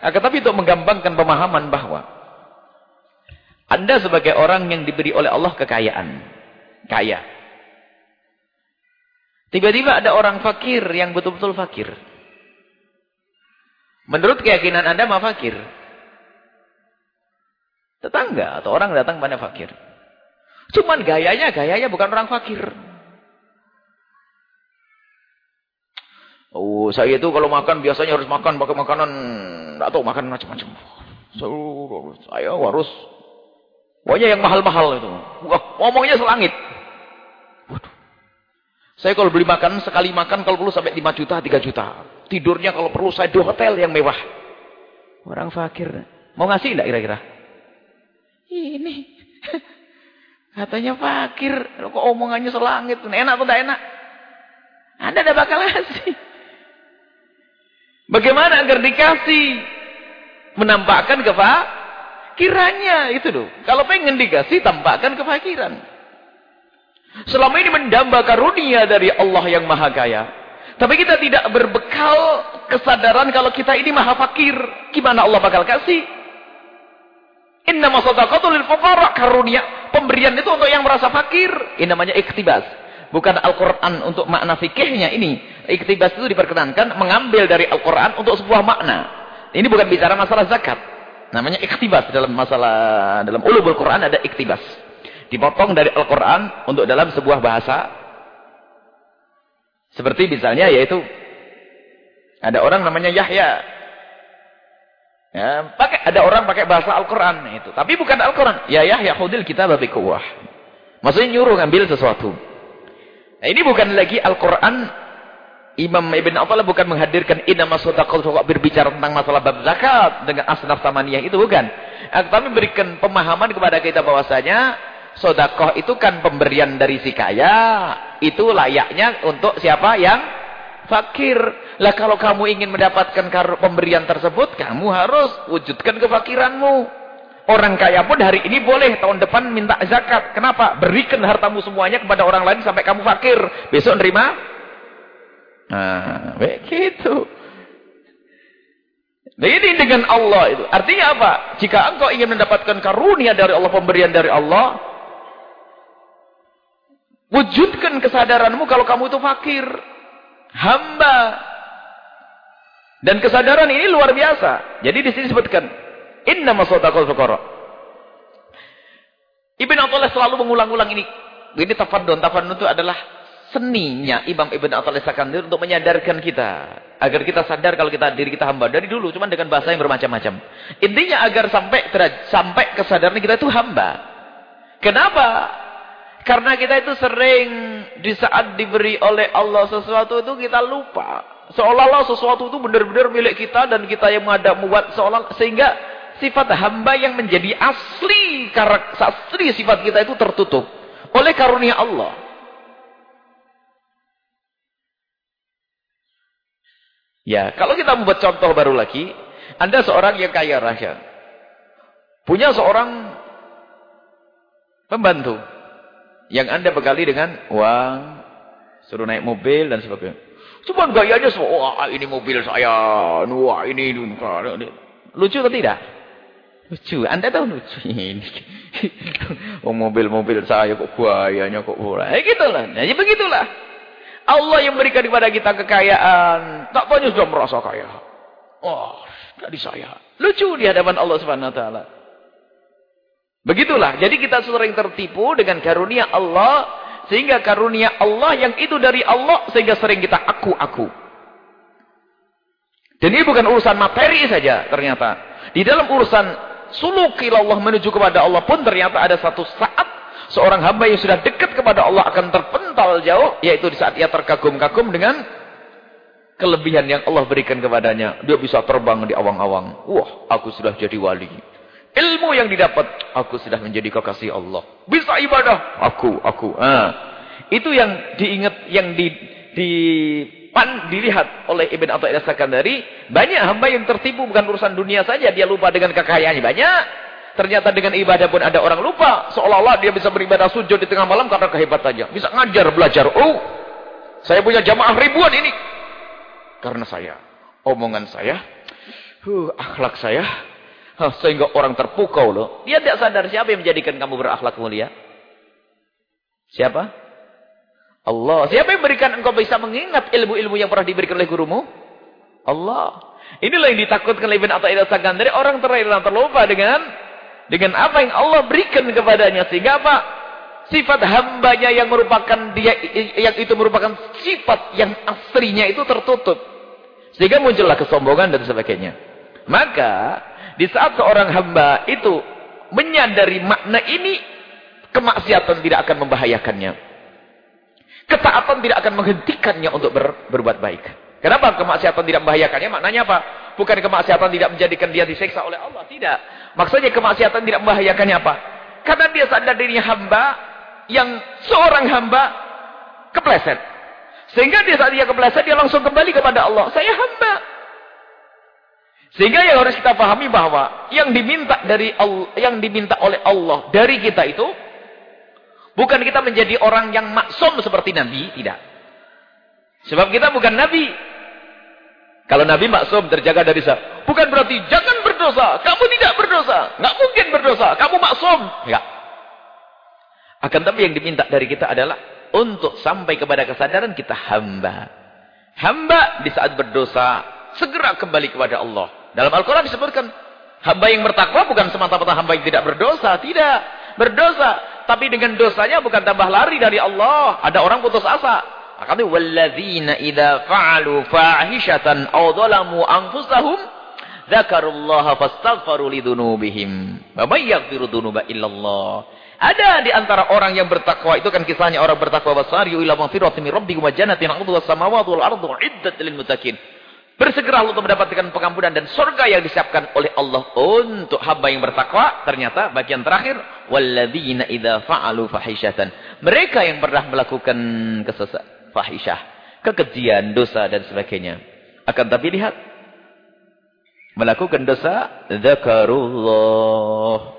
Akan tapi untuk menggampangkan pemahaman bahwa Anda sebagai orang yang diberi oleh Allah kekayaan, kaya. Tiba-tiba ada orang fakir yang betul-betul fakir. Menurut keyakinan Anda mah fakir. Tetangga atau orang datang pada fakir. Cuman gayanya, gayanya bukan orang fakir. Oh, saya itu kalau makan biasanya harus makan pakai makanan, enggak tahu makan macam-macam. Saya harus pokoknya yang mahal-mahal itu. Wah, ngomongnya selangit. Waduh. Saya kalau beli makan sekali makan kalau perlu sampai 5 juta, 3 juta. Tidurnya kalau perlu saya di hotel yang mewah. Orang fakir. Mau ngasih enggak kira-kira? Ini. Katanya fakir. Kok omongannya selangit. Enak atau enggak enak? Anda tidak bakal ngasih. Bagaimana agar dikasih? Menampakkan kefakirannya. Itu loh. Kalau pengen dikasih, tampakkan kefakiran. Selama ini mendamba karunia dari Allah yang maha kaya. Tapi kita tidak berbekal kesadaran kalau kita ini maha fakir. Gimana Allah bakal kasih? Inna masadaqatu lil fuqara karunia. Pemberian itu untuk yang merasa fakir. Ini namanya iktibas. Bukan Al-Quran untuk makna fikihnya ini. Iktibas itu diperkenankan mengambil dari Al-Quran untuk sebuah makna. Ini bukan bicara masalah zakat. Namanya iktibas dalam masalah, dalam ulubul Quran ada iktibas. Dipotong dari Al-Quran untuk dalam sebuah bahasa. Seperti misalnya yaitu, ada orang namanya Yahya. Ya, pakai ada orang pakai bahasa Al-Qur'an itu. Tapi bukan Al-Qur'an. Ya Yahya khudil kitab bi Maksudnya nyuruh ngambil sesuatu. Nah, ini bukan lagi Al-Quran. Imam Ibn Athalah bukan menghadirkan inama sodaqal berbicara tentang masalah bab zakat dengan asnaf tamaniyah itu bukan. Tapi berikan pemahaman kepada kita bahwasanya sodakoh itu kan pemberian dari si kaya. Itu layaknya untuk siapa yang fakir. Lah kalau kamu ingin mendapatkan pemberian tersebut, kamu harus wujudkan kefakiranmu. Orang kaya pun hari ini boleh tahun depan minta zakat. Kenapa? Berikan hartamu semuanya kepada orang lain sampai kamu fakir. Besok nerima? Nah, begitu. Nah, ini dengan Allah itu. Artinya apa? Jika engkau ingin mendapatkan karunia dari Allah, pemberian dari Allah, wujudkan kesadaranmu kalau kamu itu fakir. Hamba. Dan kesadaran ini luar biasa. Jadi di sini disebutkan Inna masodakul fuqara. Ibn Athaillah selalu mengulang-ulang ini. Ini tafadun. Tafadun itu adalah seninya Imam Ibn Athaillah Sakandir untuk menyadarkan kita. Agar kita sadar kalau kita diri kita hamba. Dari dulu, cuman dengan bahasa yang bermacam-macam. Intinya agar sampai sampai kesadaran kita itu hamba. Kenapa? Karena kita itu sering di saat diberi oleh Allah sesuatu itu kita lupa. Seolah-olah sesuatu itu benar-benar milik kita dan kita yang ada membuat seolah sehingga sifat hamba yang menjadi asli karakter asli sifat kita itu tertutup oleh karunia Allah. Ya, kalau kita membuat contoh baru lagi, Anda seorang yang kaya raya. Punya seorang pembantu yang Anda bekali dengan uang, suruh naik mobil dan sebagainya. Cuma gayanya, wah ini mobil saya, wah ini, lucu atau tidak? Lucu. Anda tahu lucu ini. oh, mobil-mobil saya kok buayanya kok murah. Eh gitulah. Jadi begitulah. Allah yang berikan kepada kita kekayaan. Tak banyak sudah merasa kaya. Oh, jadi saya. Lucu di hadapan Allah Subhanahu wa taala. Begitulah. Jadi kita sering tertipu dengan karunia Allah sehingga karunia Allah yang itu dari Allah sehingga sering kita aku-aku. Dan ini bukan urusan materi saja ternyata. Di dalam urusan suluk Allah menuju kepada Allah pun ternyata ada satu saat seorang hamba yang sudah dekat kepada Allah akan terpental jauh yaitu di saat ia terkagum-kagum dengan kelebihan yang Allah berikan kepadanya dia bisa terbang di awang-awang wah aku sudah jadi wali ilmu yang didapat aku sudah menjadi kekasih Allah bisa ibadah aku aku ah itu yang diingat yang di di pan dilihat oleh Ibn Atta'ilah Sakandari, banyak hamba yang tertipu bukan urusan dunia saja, dia lupa dengan kekayaannya banyak. Ternyata dengan ibadah pun ada orang lupa, seolah-olah dia bisa beribadah sujud di tengah malam karena kehebatannya. Bisa ngajar, belajar. Oh, saya punya jamaah ribuan ini. Karena saya, omongan saya, uh, akhlak saya, huh, sehingga orang terpukau loh. Dia tidak sadar siapa yang menjadikan kamu berakhlak mulia. Siapa? Allah. Siapa yang berikan engkau bisa mengingat ilmu-ilmu yang pernah diberikan oleh gurumu? Allah. Inilah yang ditakutkan oleh Ibn Atta'illah dari orang terlalu terlupa dengan dengan apa yang Allah berikan kepadanya. Sehingga apa? sifat hambanya yang merupakan dia yang itu merupakan sifat yang aslinya itu tertutup. Sehingga muncullah kesombongan dan sebagainya. Maka di saat seorang hamba itu menyadari makna ini, kemaksiatan tidak akan membahayakannya. Ketaatan tidak akan menghentikannya untuk ber, berbuat baik. Kenapa kemaksiatan tidak membahayakannya? Maknanya apa? Bukan kemaksiatan tidak menjadikan dia diseksa oleh Allah. Tidak. Maksudnya kemaksiatan tidak membahayakannya apa? Karena dia sadar dirinya hamba yang seorang hamba kepleset. Sehingga dia saat dia kepleset, dia langsung kembali kepada Allah. Saya hamba. Sehingga yang harus kita pahami bahwa yang diminta dari Allah, yang diminta oleh Allah dari kita itu bukan kita menjadi orang yang maksum seperti Nabi, tidak. Sebab kita bukan Nabi. Kalau Nabi maksum terjaga dari dosa, bukan berarti jangan berdosa, kamu tidak berdosa, nggak mungkin berdosa, kamu maksum. Enggak. Akan tapi yang diminta dari kita adalah untuk sampai kepada kesadaran kita hamba. Hamba di saat berdosa segera kembali kepada Allah. Dalam Al-Quran disebutkan hamba yang bertakwa bukan semata-mata hamba yang tidak berdosa. Tidak. Berdosa. Tapi dengan dosanya bukan tambah lari dari Allah. Ada orang putus asa. Akan itu aw dhalamu anfusahum dzakarullaha fastaghfaru lidunubihim. Wa may yaghfiru dzunuba illallah. Ada di antara orang yang bertakwa itu kan kisahnya orang bertakwa wasari'u ila magfiratin min rabbikum wa jannatin 'arduha as-samawati wal ardu 'iddat. Bersegera untuk mendapatkan pengampunan dan surga yang disiapkan oleh Allah untuk hamba yang bertakwa. Ternyata bagian terakhir walladzina idza fa'alu fahisyatan. Mereka yang pernah melakukan kesesat, fahisyah, kekejian, dosa dan sebagainya. Akan tapi lihat melakukan dosa zakarullah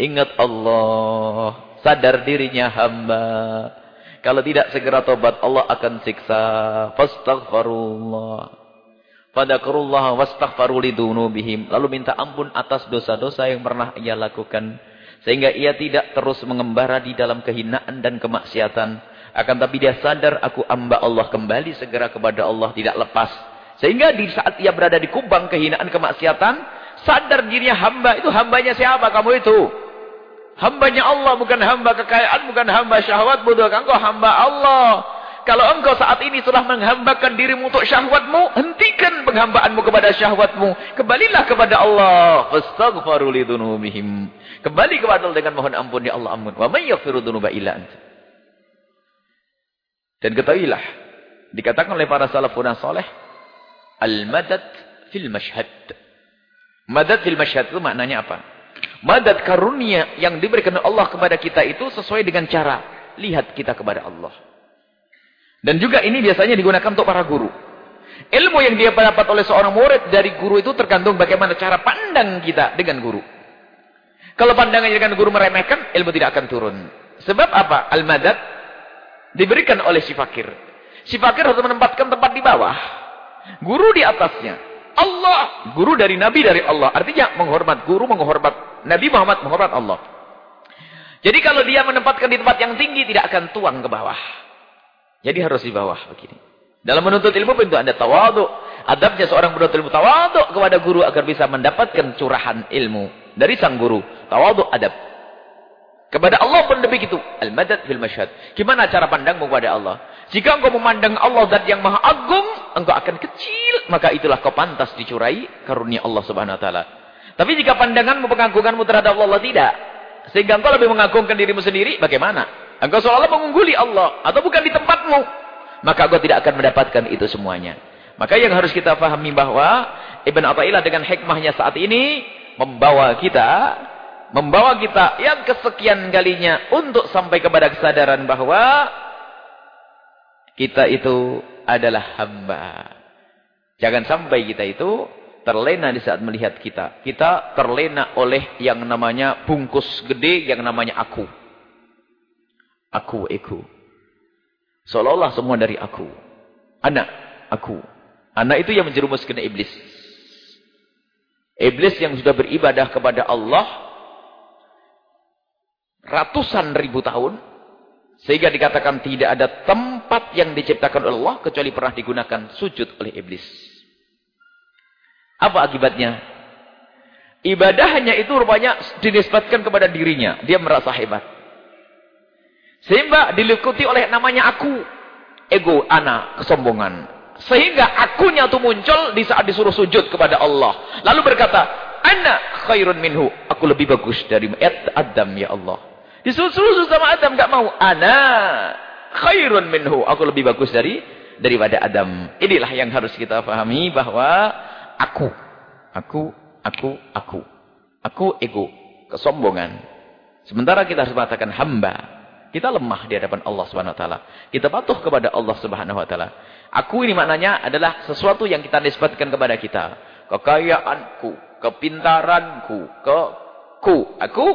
Ingat Allah. Sadar dirinya hamba. Kalau tidak segera tobat, Allah akan siksa. Fastaghfirullah. Fadakurullah wastaghfaru lidunubihim. Lalu minta ampun atas dosa-dosa yang pernah ia lakukan. Sehingga ia tidak terus mengembara di dalam kehinaan dan kemaksiatan. Akan tapi dia sadar aku amba Allah kembali segera kepada Allah tidak lepas. Sehingga di saat ia berada di kubang kehinaan kemaksiatan. Sadar dirinya hamba. Itu hambanya siapa kamu itu? Hambanya Allah bukan hamba kekayaan, bukan hamba syahwat. Bodoh engkau hamba Allah. Kalau engkau saat ini telah menghambakan dirimu untuk syahwatmu, hentikan penghambaanmu kepada syahwatmu. Kembalilah kepada Allah. Lidunubihim. Kembali kepada Allah dengan mohon ampun ya Allah ampun. Wa may yaghfiru illa anta. Dan ketahuilah, dikatakan oleh para salafun saleh, al-madad fil mashhad. Madad fil mashhad itu maknanya apa? Madad karunia yang diberikan Allah kepada kita itu sesuai dengan cara lihat kita kepada Allah. Dan juga ini biasanya digunakan untuk para guru. Ilmu yang dia dapat oleh seorang murid dari guru itu tergantung bagaimana cara pandang kita dengan guru. Kalau pandangannya dengan guru meremehkan, ilmu tidak akan turun. Sebab apa? Al-madad diberikan oleh si fakir. Si fakir harus menempatkan tempat di bawah. Guru di atasnya. Allah. Guru dari Nabi dari Allah. Artinya menghormat guru, menghormat Nabi Muhammad, menghormat Allah. Jadi kalau dia menempatkan di tempat yang tinggi, tidak akan tuang ke bawah. Jadi harus di bawah begini. Dalam menuntut ilmu tentu ada tawadu. Adabnya seorang menuntut ilmu tawadu kepada guru agar bisa mendapatkan curahan ilmu dari sang guru. Tawadu adab. Kepada Allah pun begitu. Al-madad fil masyad. Gimana cara pandangmu kepada Allah? Jika engkau memandang Allah zat yang maha agung, engkau akan kecil. Maka itulah kau pantas dicurai karunia Allah subhanahu wa ta'ala. Tapi jika pandanganmu, pengagunganmu terhadap Allah tidak. Sehingga engkau lebih mengagungkan dirimu sendiri, bagaimana? Engkau seolah mengungguli Allah. Atau bukan di tempatmu. Maka engkau tidak akan mendapatkan itu semuanya. Maka yang harus kita pahami bahwa Ibn Atta'illah dengan hikmahnya saat ini membawa kita membawa kita yang kesekian kalinya untuk sampai kepada kesadaran bahwa kita itu adalah hamba. Jangan sampai kita itu terlena di saat melihat kita. Kita terlena oleh yang namanya bungkus gede yang namanya aku. Aku, ego. Seolah-olah semua dari aku. Anak, aku. Anak itu yang menjerumuskan iblis. Iblis yang sudah beribadah kepada Allah ratusan ribu tahun sehingga dikatakan tidak ada tempat yang diciptakan oleh Allah kecuali pernah digunakan sujud oleh iblis. Apa akibatnya? Ibadahnya itu rupanya dinisbatkan kepada dirinya. Dia merasa hebat. Sehingga dilikuti oleh namanya aku. Ego, anak, kesombongan. Sehingga akunya itu muncul di saat disuruh sujud kepada Allah. Lalu berkata, Anak khairun minhu. Aku lebih bagus dari Adam ya Allah. Disuruh sujud sama Adam, gak mau. Anak khairun minhu. Aku lebih bagus dari daripada Adam. Inilah yang harus kita pahami bahwa aku. Aku, aku, aku. Aku ego. Kesombongan. Sementara kita harus mengatakan hamba. Kita lemah di hadapan Allah Subhanahu wa taala. Kita patuh kepada Allah Subhanahu wa taala. Aku ini maknanya adalah sesuatu yang kita nisbatkan kepada kita. Kekayaanku, kepintaranku, ke ku. Aku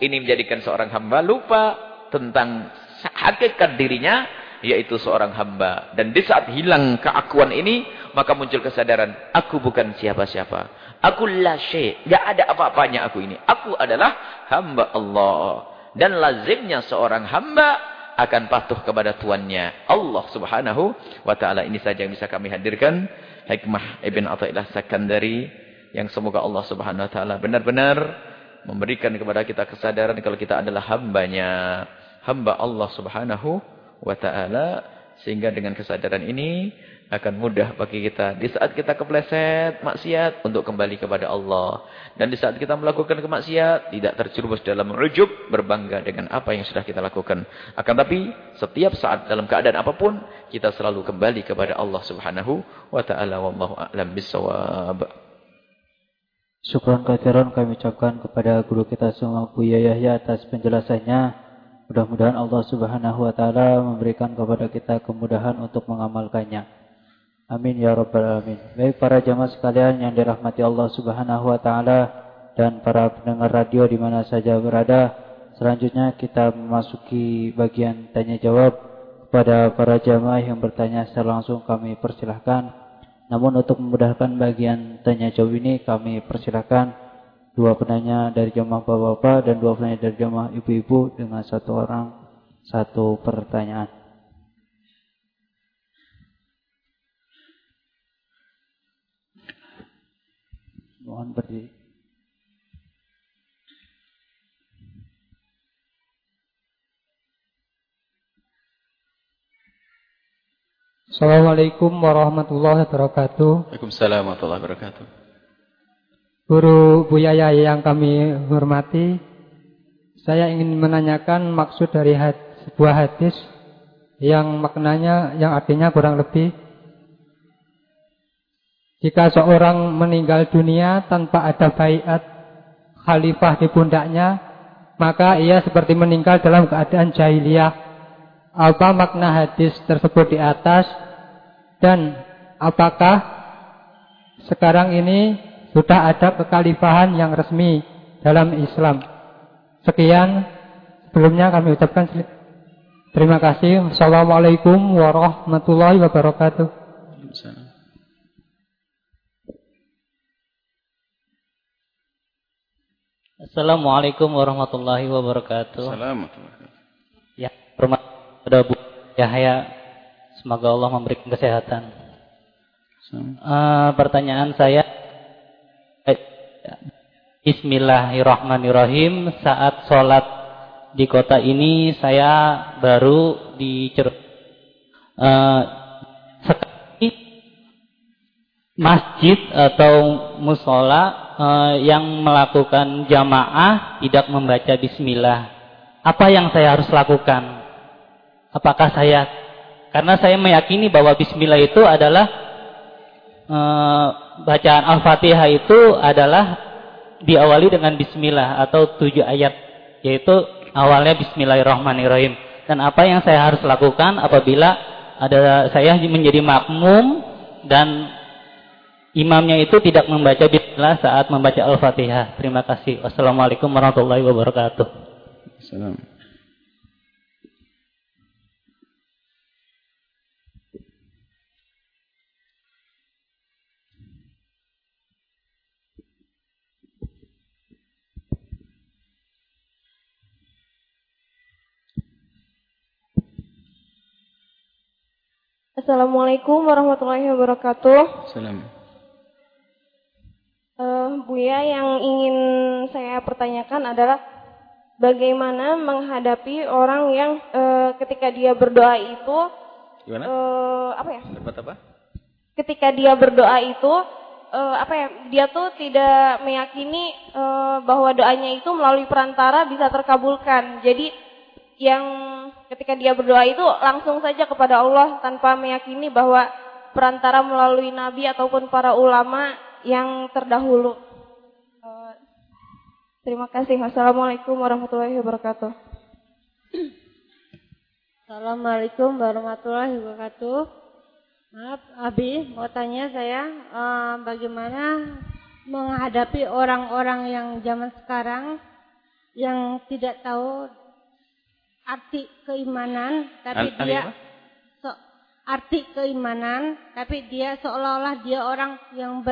ini menjadikan seorang hamba lupa tentang hakikat dirinya yaitu seorang hamba. Dan di saat hilang keakuan ini, maka muncul kesadaran, aku bukan siapa-siapa. Aku la syai', enggak ada apa-apanya aku ini. Aku adalah hamba Allah. Dan lazimnya seorang hamba akan patuh kepada tuannya. Allah subhanahu wa ta'ala. Ini saja yang bisa kami hadirkan. Hikmah Ibn Atta'illah Sakandari. Yang semoga Allah subhanahu wa ta'ala benar-benar memberikan kepada kita kesadaran kalau kita adalah hambanya. Hamba Allah subhanahu wa ta'ala. Sehingga dengan kesadaran ini akan mudah bagi kita. Di saat kita kepleset maksiat untuk kembali kepada Allah. Dan di saat kita melakukan kemaksiat tidak terjerumus dalam rujub berbangga dengan apa yang sudah kita lakukan. Akan tapi setiap saat dalam keadaan apa pun kita selalu kembali kepada Allah Subhanahu wa taala. Wallahu a'lam bissawab. Syukran katsiran kami ucapkan kepada guru kita semua Bu Yahya atas penjelasannya. Mudah-mudahan Allah Subhanahu wa taala memberikan kepada kita kemudahan untuk mengamalkannya. Amin ya rabbal alamin. Baik para jamaah sekalian yang dirahmati Allah Subhanahu wa taala dan para pendengar radio di mana saja berada, selanjutnya kita memasuki bagian tanya jawab kepada para jamaah yang bertanya secara langsung kami persilahkan. Namun untuk memudahkan bagian tanya jawab ini kami persilahkan dua penanya dari jamaah bapak-bapak dan dua penanya dari jamaah ibu-ibu dengan satu orang satu pertanyaan. Mohon berdiri. Assalamualaikum warahmatullahi wabarakatuh. Waalaikumsalam warahmatullahi wabarakatuh. Guru Buya yang kami hormati, saya ingin menanyakan maksud dari had, sebuah hadis yang maknanya, yang artinya kurang lebih jika seorang meninggal dunia tanpa ada baiat khalifah di pundaknya, maka ia seperti meninggal dalam keadaan jahiliyah. Apa makna hadis tersebut di atas dan apakah sekarang ini sudah ada kekhalifahan yang resmi dalam Islam? Sekian sebelumnya kami ucapkan terima kasih. Assalamualaikum warahmatullahi wabarakatuh. Assalamualaikum warahmatullahi wabarakatuh. Assalamualaikum. Ya, hormat pada Bu Yahya. Semoga Allah memberikan kesehatan. Uh, pertanyaan saya Bismillahirrahmanirrahim saat sholat di kota ini saya baru dicer uh, masjid atau musola uh, yang melakukan jamaah tidak membaca bismillah. Apa yang saya harus lakukan? Apakah saya karena saya meyakini bahwa bismillah itu adalah uh, bacaan Al-Fatihah itu adalah diawali dengan bismillah atau tujuh ayat yaitu awalnya bismillahirrahmanirrahim. Dan apa yang saya harus lakukan apabila ada saya menjadi makmum dan imamnya itu tidak membaca bismillah saat membaca Al-Fatihah. Terima kasih. Wassalamualaikum warahmatullahi wabarakatuh. Assalamualaikum. Assalamualaikum warahmatullahi wabarakatuh. Assalamualaikum. Buya yang ingin saya pertanyakan adalah bagaimana menghadapi orang yang e, ketika dia berdoa itu Gimana? E, apa ya? Berbuat apa? Ketika dia berdoa itu e, apa ya? Dia tuh tidak meyakini e, bahwa doanya itu melalui perantara bisa terkabulkan. Jadi yang ketika dia berdoa itu langsung saja kepada Allah tanpa meyakini bahwa perantara melalui nabi ataupun para ulama yang terdahulu. Terima kasih. Wassalamualaikum warahmatullahi wabarakatuh. Assalamualaikum warahmatullahi wabarakatuh. Maaf, Abi, mau tanya saya, uh, bagaimana menghadapi orang-orang yang zaman sekarang yang tidak tahu arti keimanan, tapi Al dia so, arti keimanan, tapi dia seolah-olah dia orang yang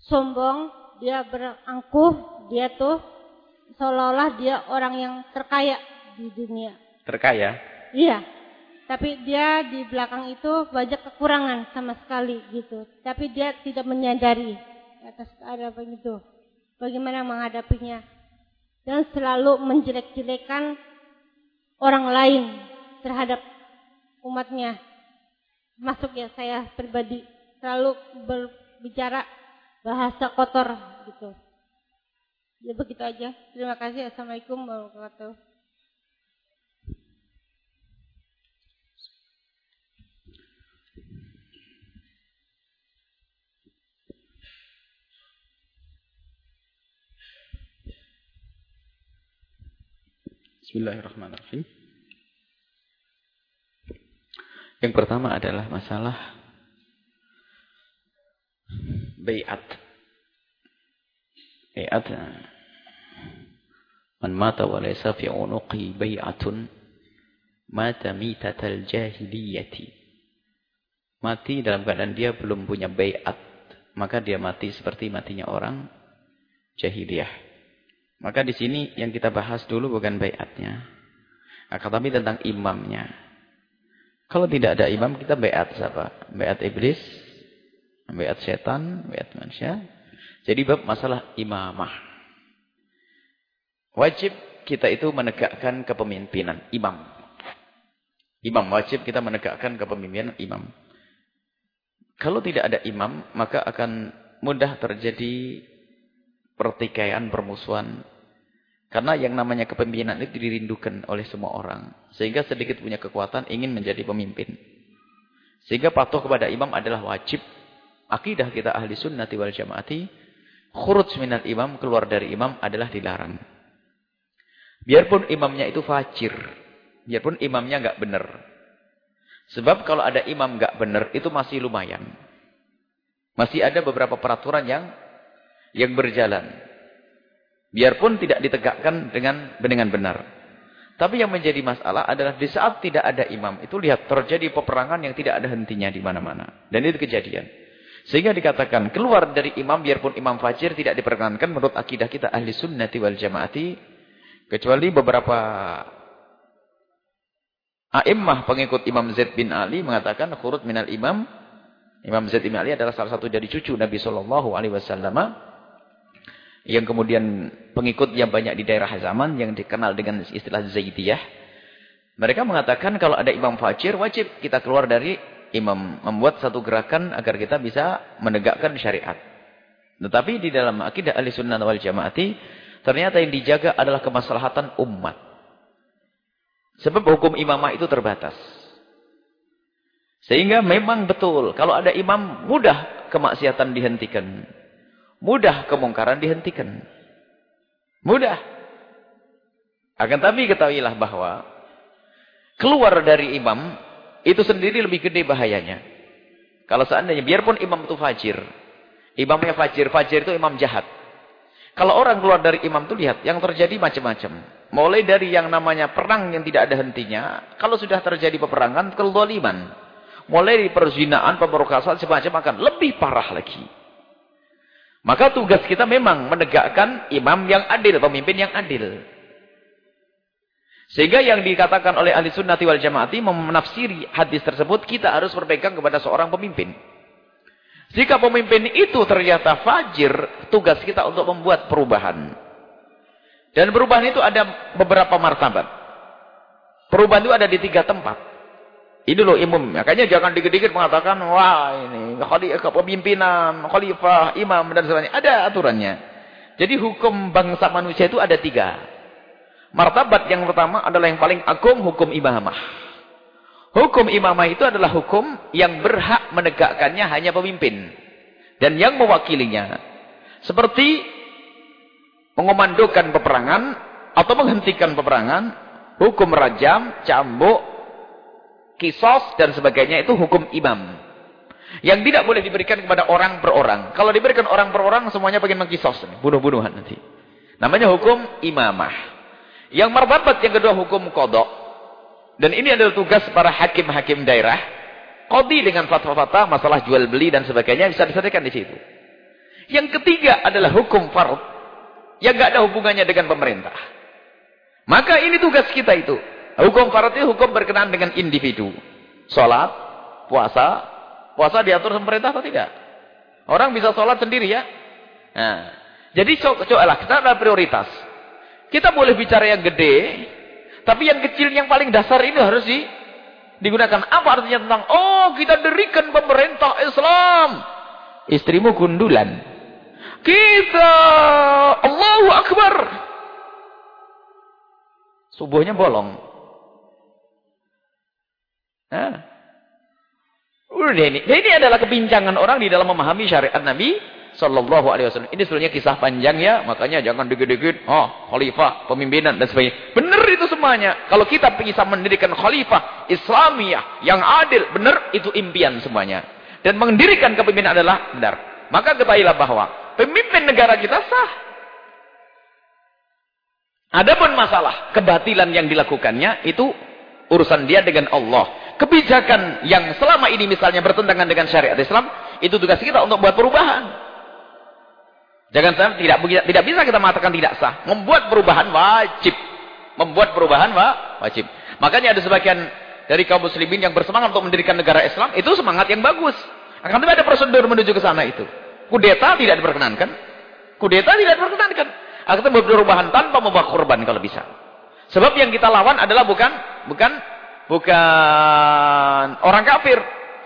bersombong dia berangkuh, dia tuh seolah-olah dia orang yang terkaya di dunia. Terkaya? Iya. Tapi dia di belakang itu banyak kekurangan sama sekali gitu. Tapi dia tidak menyadari atas ada begitu. Bagaimana menghadapinya. Dan selalu menjelek-jelekan orang lain terhadap umatnya. Masuk ya saya pribadi. Selalu berbicara bahasa kotor gitu. Ya begitu aja. Terima kasih. Assalamualaikum warahmatullahi wabarakatuh. Bismillahirrahmanirrahim. Yang pertama adalah masalah bayat. Bayat. Man mata wa laysa fi unuqi bay'atun mata mitatal jahiliyati. Mati dalam keadaan dia belum punya bayat, maka dia mati seperti matinya orang jahiliyah. Maka di sini yang kita bahas dulu bukan bayatnya, akan tapi tentang imamnya. Kalau tidak ada imam, kita bayat siapa? Bayat iblis, Bayat setan, bayat manusia. Jadi bab masalah imamah. Wajib kita itu menegakkan kepemimpinan imam. Imam wajib kita menegakkan kepemimpinan imam. Kalau tidak ada imam, maka akan mudah terjadi pertikaian, permusuhan. Karena yang namanya kepemimpinan itu dirindukan oleh semua orang. Sehingga sedikit punya kekuatan ingin menjadi pemimpin. Sehingga patuh kepada imam adalah wajib akidah kita ahli sunnati wal jamaati, khuruj minal imam, keluar dari imam adalah dilarang. Biarpun imamnya itu fajir, biarpun imamnya enggak benar. Sebab kalau ada imam enggak benar, itu masih lumayan. Masih ada beberapa peraturan yang yang berjalan. Biarpun tidak ditegakkan dengan dengan benar. Tapi yang menjadi masalah adalah di saat tidak ada imam, itu lihat terjadi peperangan yang tidak ada hentinya di mana-mana. Dan itu kejadian. Sehingga dikatakan keluar dari imam biarpun imam fajir tidak diperkenankan menurut akidah kita ahli sunnati wal jamaati. Kecuali beberapa a'immah pengikut Imam Zaid bin Ali mengatakan khurut minal imam. Imam Zaid bin Ali adalah salah satu dari cucu Nabi Shallallahu Alaihi Wasallam yang kemudian pengikut yang banyak di daerah zaman yang dikenal dengan istilah Zaidiyah. Mereka mengatakan kalau ada imam fajir wajib kita keluar dari imam membuat satu gerakan agar kita bisa menegakkan syariat. Tetapi di dalam akidah ahli sunnah wal jamaati, ternyata yang dijaga adalah kemaslahatan umat. Sebab hukum imamah itu terbatas. Sehingga memang betul, kalau ada imam, mudah kemaksiatan dihentikan. Mudah kemungkaran dihentikan. Mudah. Akan tapi ketahuilah bahwa keluar dari imam itu sendiri lebih gede bahayanya. Kalau seandainya, biarpun imam itu fajir. Imamnya fajir. Fajir itu imam jahat. Kalau orang keluar dari imam itu lihat, yang terjadi macam-macam. Mulai dari yang namanya perang yang tidak ada hentinya. Kalau sudah terjadi peperangan, kedoliman. Mulai dari perzinaan, pemerkasaan, semacam akan lebih parah lagi. Maka tugas kita memang menegakkan imam yang adil, pemimpin yang adil. Sehingga yang dikatakan oleh ahli sunnati wal jamaati menafsiri hadis tersebut, kita harus berpegang kepada seorang pemimpin. Jika pemimpin itu ternyata fajir, tugas kita untuk membuat perubahan. Dan perubahan itu ada beberapa martabat. Perubahan itu ada di tiga tempat. Ini loh imam. Makanya jangan dikit-dikit mengatakan, wah ini khalifah pemimpinan, khalifah, imam, dan sebagainya. Ada aturannya. Jadi hukum bangsa manusia itu ada tiga. Martabat yang pertama adalah yang paling agung, hukum imamah. Hukum imamah itu adalah hukum yang berhak menegakkannya hanya pemimpin. Dan yang mewakilinya. Seperti mengomandokan peperangan atau menghentikan peperangan, hukum rajam, cambuk, kisos dan sebagainya itu hukum imam. Yang tidak boleh diberikan kepada orang per orang. Kalau diberikan orang per orang semuanya pengen mengkisos, bunuh-bunuhan nanti. Namanya hukum imamah. Yang martabat yang kedua hukum kodok. Dan ini adalah tugas para hakim-hakim daerah. Kodi dengan fatwa-fatwa masalah jual beli dan sebagainya bisa diselesaikan di situ. Yang ketiga adalah hukum fard yang gak ada hubungannya dengan pemerintah. Maka ini tugas kita itu. Hukum farat itu hukum berkenaan dengan individu. Sholat, puasa. Puasa diatur pemerintah atau tidak? Orang bisa sholat sendiri ya. Nah, jadi cobalah kita ada prioritas. Kita boleh bicara yang gede, tapi yang kecil yang paling dasar ini harus di, digunakan. Apa artinya tentang, oh kita dirikan pemerintah Islam. Istrimu gundulan. Kita Allahu Akbar. Subuhnya bolong. Nah. Ini. ini adalah kebincangan orang di dalam memahami syariat Nabi Sallallahu Alaihi Wasallam. Ini sebenarnya kisah panjang ya, makanya jangan dikit-dikit. Oh, khalifah, pemimpinan dan sebagainya. Benar itu semuanya. Kalau kita bisa mendirikan khalifah Islamiyah yang adil, benar itu impian semuanya. Dan mendirikan kepemimpinan adalah benar. Maka ketahuilah bahwa Pemimpin negara kita sah. Adapun masalah kebatilan yang dilakukannya itu urusan dia dengan Allah. Kebijakan yang selama ini misalnya bertentangan dengan syariat Islam, itu tugas kita untuk buat perubahan. Jangan sampai tidak tidak bisa kita mengatakan tidak sah. Membuat perubahan wajib. Membuat perubahan wajib. Makanya ada sebagian dari kaum muslimin yang bersemangat untuk mendirikan negara Islam, itu semangat yang bagus. Akan tetapi ada prosedur menuju ke sana itu. Kudeta tidak diperkenankan. Kudeta tidak diperkenankan. Akan perubahan tanpa membawa korban kalau bisa. Sebab yang kita lawan adalah bukan bukan bukan orang kafir.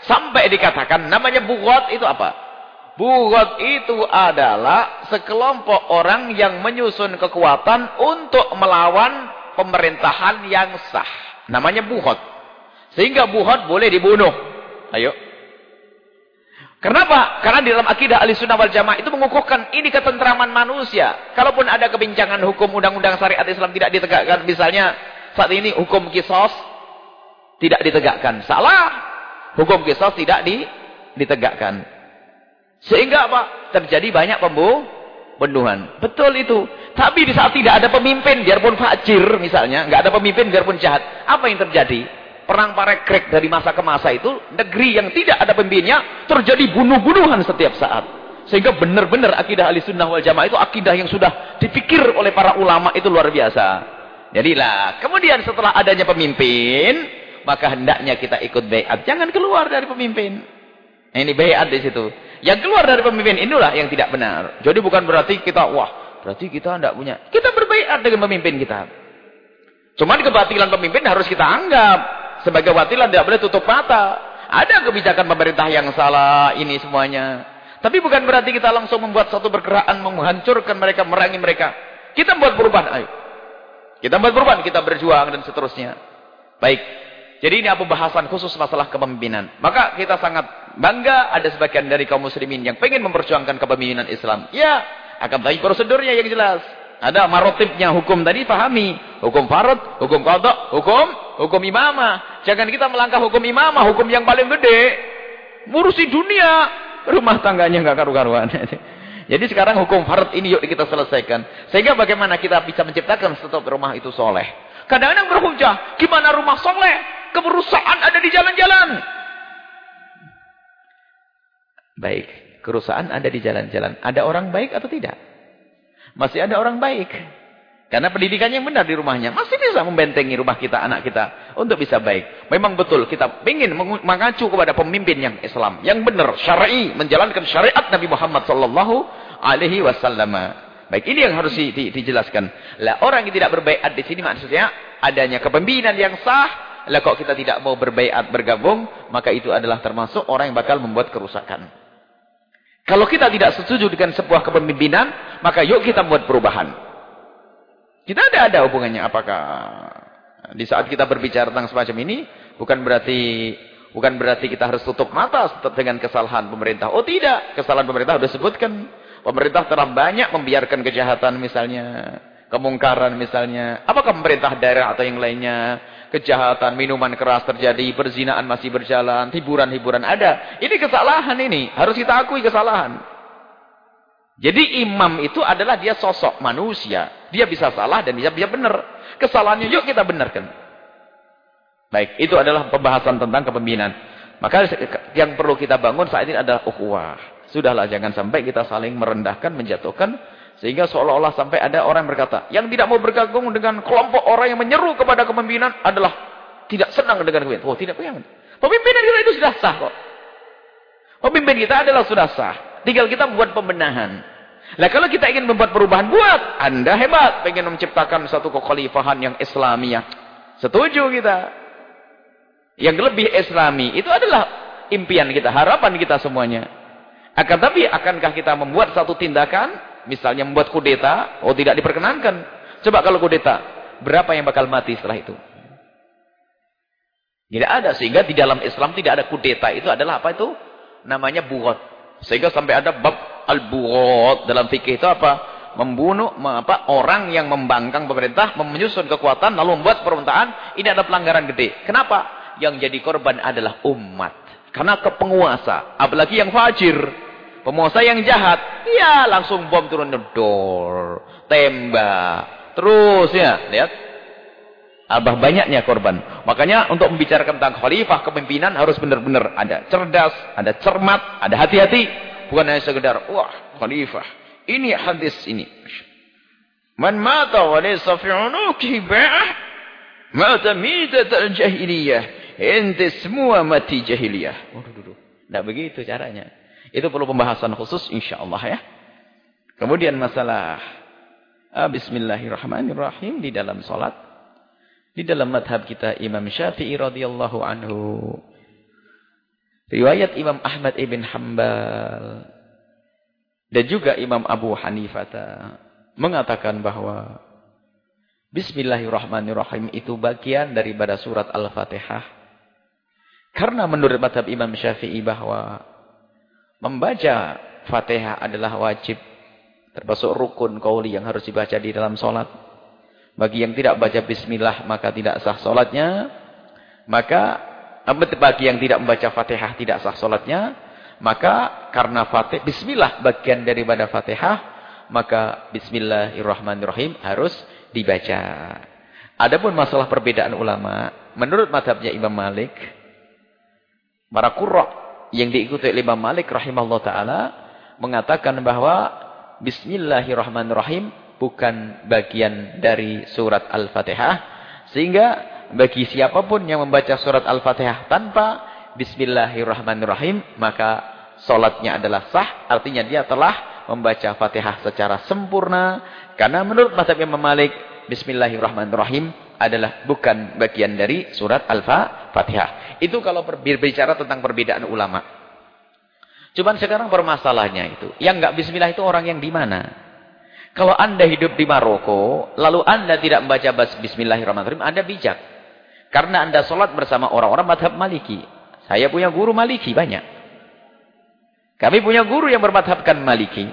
Sampai dikatakan namanya bugot itu apa? Bugot itu adalah sekelompok orang yang menyusun kekuatan untuk melawan pemerintahan yang sah. Namanya buhot. Sehingga buhot boleh dibunuh. Ayo. Kenapa? Karena di dalam akidah ahli sunnah wal jamaah itu mengukuhkan ini ketentraman manusia. Kalaupun ada kebincangan hukum undang-undang syariat Islam tidak ditegakkan. Misalnya saat ini hukum kisos tidak ditegakkan. Salah. Hukum kisos tidak di, ditegakkan. Sehingga apa? Terjadi banyak pembunuhan. Betul itu. Tapi di saat tidak ada pemimpin, biarpun fajir misalnya. nggak ada pemimpin, biarpun jahat. Apa yang terjadi? perang parekrek dari masa ke masa itu, negeri yang tidak ada pemimpinnya, terjadi bunuh-bunuhan setiap saat. Sehingga benar-benar akidah ahli sunnah wal jamaah itu akidah yang sudah dipikir oleh para ulama itu luar biasa. Jadilah, kemudian setelah adanya pemimpin, maka hendaknya kita ikut bayat. Jangan keluar dari pemimpin. Nah, ini bayat di situ. Yang keluar dari pemimpin inilah yang tidak benar. Jadi bukan berarti kita, wah, berarti kita tidak punya. Kita berbayat dengan pemimpin kita. Cuman kebatilan pemimpin harus kita anggap. Sebagai watilan tidak boleh tutup mata. Ada kebijakan pemerintah yang salah ini semuanya. Tapi bukan berarti kita langsung membuat satu pergerakan menghancurkan mereka, merangi mereka. Kita buat perubahan, ayo. Kita buat perubahan, kita berjuang dan seterusnya. Baik. Jadi ini apa bahasan khusus masalah kepemimpinan. Maka kita sangat bangga ada sebagian dari kaum muslimin yang pengen memperjuangkan kepemimpinan Islam. Ya, akan tapi prosedurnya yang jelas. Ada marotipnya hukum tadi pahami. Hukum farad, hukum kodok, hukum hukum imamah. Jangan kita melangkah hukum imamah, hukum yang paling gede. Ngurusi dunia. Rumah tangganya nggak karu-karuan. Jadi sekarang hukum farad ini yuk kita selesaikan. Sehingga bagaimana kita bisa menciptakan satu rumah itu soleh. Kadang-kadang berhujah, gimana rumah soleh? Kerusakan ada di jalan-jalan. Baik, kerusakan ada di jalan-jalan. Ada orang baik atau tidak? Masih ada orang baik. Karena pendidikannya benar di rumahnya. Masih bisa membentengi rumah kita, anak kita. Untuk bisa baik. Memang betul kita ingin mengacu kepada pemimpin yang Islam. Yang benar, syar'i. Menjalankan syariat Nabi Muhammad sallallahu alaihi wasallam. Baik, ini yang harus di, di, dijelaskan. Lah orang yang tidak berbaiat di sini maksudnya adanya kepemimpinan yang sah. Lah kok kita tidak mau berbaiat bergabung, maka itu adalah termasuk orang yang bakal membuat kerusakan. Kalau kita tidak setuju dengan sebuah kepemimpinan, maka yuk kita buat perubahan. Kita ada ada hubungannya apakah di saat kita berbicara tentang semacam ini bukan berarti bukan berarti kita harus tutup mata dengan kesalahan pemerintah. Oh tidak, kesalahan pemerintah sudah sebutkan Pemerintah telah banyak membiarkan kejahatan misalnya. Kemungkaran misalnya. Apakah pemerintah daerah atau yang lainnya. Kejahatan, minuman keras terjadi. Perzinaan masih berjalan. Hiburan-hiburan ada. Ini kesalahan ini. Harus kita akui kesalahan. Jadi imam itu adalah dia sosok manusia. Dia bisa salah dan bisa bisa benar. Kesalahannya yuk kita benarkan. Baik, itu adalah pembahasan tentang kepemimpinan. Maka yang perlu kita bangun saat ini adalah ukhuwah. Sudahlah jangan sampai kita saling merendahkan, menjatuhkan. Sehingga seolah-olah sampai ada orang yang berkata, yang tidak mau bergabung dengan kelompok orang yang menyeru kepada kepemimpinan adalah tidak senang dengan kepemimpinan. Oh tidak, pengen. Pemimpinan kita itu sudah sah kok. Pemimpin kita adalah sudah sah. Tinggal kita buat pembenahan. Nah kalau kita ingin membuat perubahan, buat. Anda hebat. Pengen menciptakan satu kekhalifahan yang Islamiyah. Setuju kita. Yang lebih islami. Itu adalah impian kita, harapan kita semuanya. Akan tapi akankah kita membuat satu tindakan, misalnya membuat kudeta, oh tidak diperkenankan. Coba kalau kudeta, berapa yang bakal mati setelah itu? Tidak ada, sehingga di dalam Islam tidak ada kudeta. Itu adalah apa itu? Namanya buat. Sehingga sampai ada bab al-bughot dalam fikih itu apa? Membunuh apa orang yang membangkang pemerintah, menyusun kekuatan, lalu membuat permintaan. Ini ada pelanggaran gede. Kenapa? Yang jadi korban adalah umat. Karena kepenguasa. Apalagi yang fajir. Penguasa yang jahat, ya langsung bom turun dor, tembak. Terus ya, lihat. Abah banyaknya korban. Makanya untuk membicarakan tentang khalifah kepemimpinan harus benar-benar ada cerdas, ada cermat, ada hati-hati. Bukan hanya sekedar, wah khalifah. Ini hadis ini. Man mata wa laysa fi unuqihi ba'ah mata mitat al-jahiliyah. Ente semua mati jahiliyah. Waduh, waduh. Tidak begitu caranya. Itu perlu pembahasan khusus insyaallah ya. Kemudian masalah ah, bismillahirrahmanirrahim di dalam salat. Di dalam madhab kita Imam Syafi'i radhiyallahu anhu. Riwayat Imam Ahmad ibn Hanbal dan juga Imam Abu Hanifah mengatakan bahwa Bismillahirrahmanirrahim itu bagian daripada surat Al-Fatihah. Karena menurut madhab Imam Syafi'i bahwa Membaca Fatihah adalah wajib. Termasuk rukun kauli yang harus dibaca di dalam solat. Bagi yang tidak baca bismillah maka tidak sah solatnya. Maka bagi yang tidak membaca Fatihah tidak sah solatnya. Maka karena Fatih, bismillah bagian daripada Fatihah. Maka bismillahirrahmanirrahim harus dibaca. Adapun masalah perbedaan ulama. Menurut madhabnya Imam Malik. Para kurra yang diikuti oleh Imam Malik rahimahullah taala mengatakan bahwa bismillahirrahmanirrahim bukan bagian dari surat Al-Fatihah sehingga bagi siapa pun yang membaca surat Al-Fatihah tanpa bismillahirrahmanirrahim maka solatnya adalah sah artinya dia telah membaca Fatihah secara sempurna. Karena menurut mazhab Imam Malik bismillahirrahmanirrahim adalah bukan bagian dari surat Al-Fatihah. Itu kalau berbicara tentang perbedaan ulama. Cuman sekarang permasalahannya itu. Yang enggak bismillah itu orang yang di mana? Kalau anda hidup di Maroko, lalu anda tidak membaca bismillahirrahmanirrahim, anda bijak. Karena anda sholat bersama orang-orang madhab maliki. Saya punya guru maliki banyak. Kami punya guru yang bermadhabkan maliki.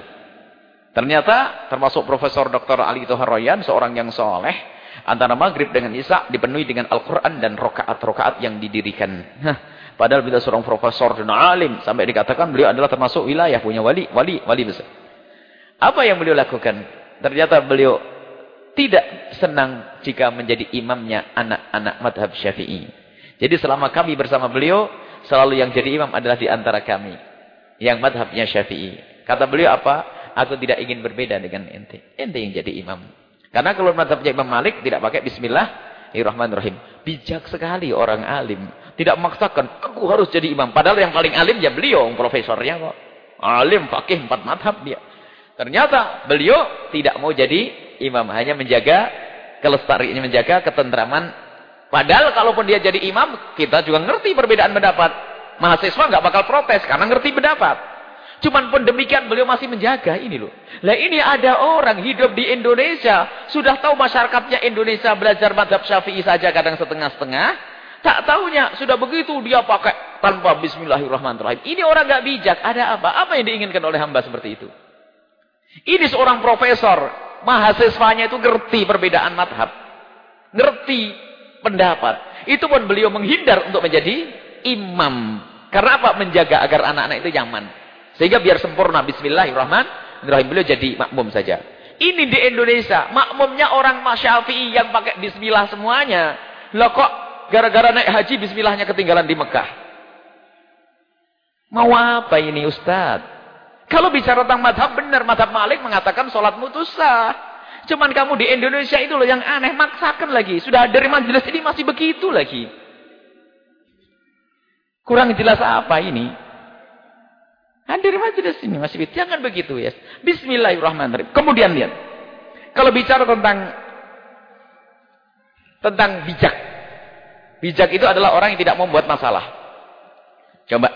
Ternyata termasuk Profesor Dr. Ali Toharoyan, seorang yang soleh, Antara maghrib dengan isya dipenuhi dengan Al-Quran dan rokaat-rokaat yang didirikan. Hah, padahal bila seorang profesor dan alim sampai dikatakan beliau adalah termasuk wilayah punya wali, wali, wali besar. Apa yang beliau lakukan? Ternyata beliau tidak senang jika menjadi imamnya anak-anak madhab syafi'i. Jadi selama kami bersama beliau, selalu yang jadi imam adalah di antara kami. Yang madhabnya syafi'i. Kata beliau apa? Aku tidak ingin berbeda dengan ente. Ente yang jadi imam. Karena kalau madhabnya Imam Malik tidak pakai Bismillahirrahmanirrahim. Bijak sekali orang alim. Tidak memaksakan, aku harus jadi imam. Padahal yang paling alim ya beliau, profesornya kok. Alim, fakih, empat madhab dia. Ternyata beliau tidak mau jadi imam. Hanya menjaga kelestarian, menjaga ketentraman. Padahal kalaupun dia jadi imam, kita juga ngerti perbedaan pendapat. Mahasiswa nggak bakal protes karena ngerti pendapat. Cuman pun demikian beliau masih menjaga ini loh. Lah ini ada orang hidup di Indonesia. Sudah tahu masyarakatnya Indonesia belajar madhab syafi'i saja kadang setengah-setengah. Tak tahunya sudah begitu dia pakai tanpa bismillahirrahmanirrahim. Ini orang gak bijak. Ada apa? Apa yang diinginkan oleh hamba seperti itu? Ini seorang profesor. Mahasiswanya itu ngerti perbedaan madhab. Ngerti pendapat. Itu pun beliau menghindar untuk menjadi imam. Karena apa? Menjaga agar anak-anak itu nyaman. Sehingga biar sempurna. Bismillahirrahmanirrahim. Beliau jadi makmum saja. Ini di Indonesia. Makmumnya orang Syafi'i yang pakai bismillah semuanya. Loh kok Gara-gara naik haji bismillahnya ketinggalan di Mekah. Mau apa ini Ustaz? Kalau bicara tentang madhab benar, madhab Malik mengatakan sholat mutusah. Cuman kamu di Indonesia itu loh yang aneh, maksakan lagi. Sudah dari majelis ini masih begitu lagi. Kurang jelas apa ini? Hadir majelis ini masih begitu. Jangan begitu ya. Bismillahirrahmanirrahim. Kemudian lihat. Kalau bicara tentang tentang bijak. Bijak itu adalah orang yang tidak membuat masalah. Coba.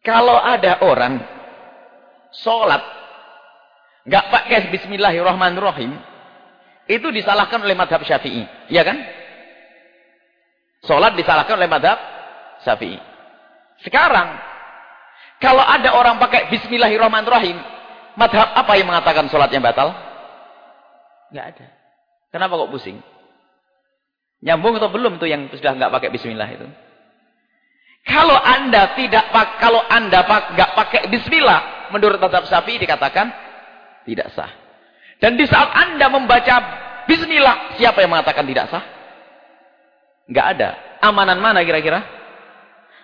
Kalau ada orang sholat nggak pakai Bismillahirrahmanirrahim, itu disalahkan oleh madhab Syafi'i, iya kan? Sholat disalahkan oleh madhab Syafi'i. Sekarang, kalau ada orang pakai Bismillahirrahmanirrahim, madhab apa yang mengatakan sholatnya batal? Nggak ada. Kenapa kok pusing? Nyambung atau belum tuh yang sudah nggak pakai bismillah itu? Kalau Anda tidak pak, kalau Anda pak nggak pakai bismillah, menurut mazhab Syafi'i dikatakan tidak sah. Dan di saat Anda membaca bismillah, siapa yang mengatakan tidak sah? Nggak ada. Amanan mana kira-kira?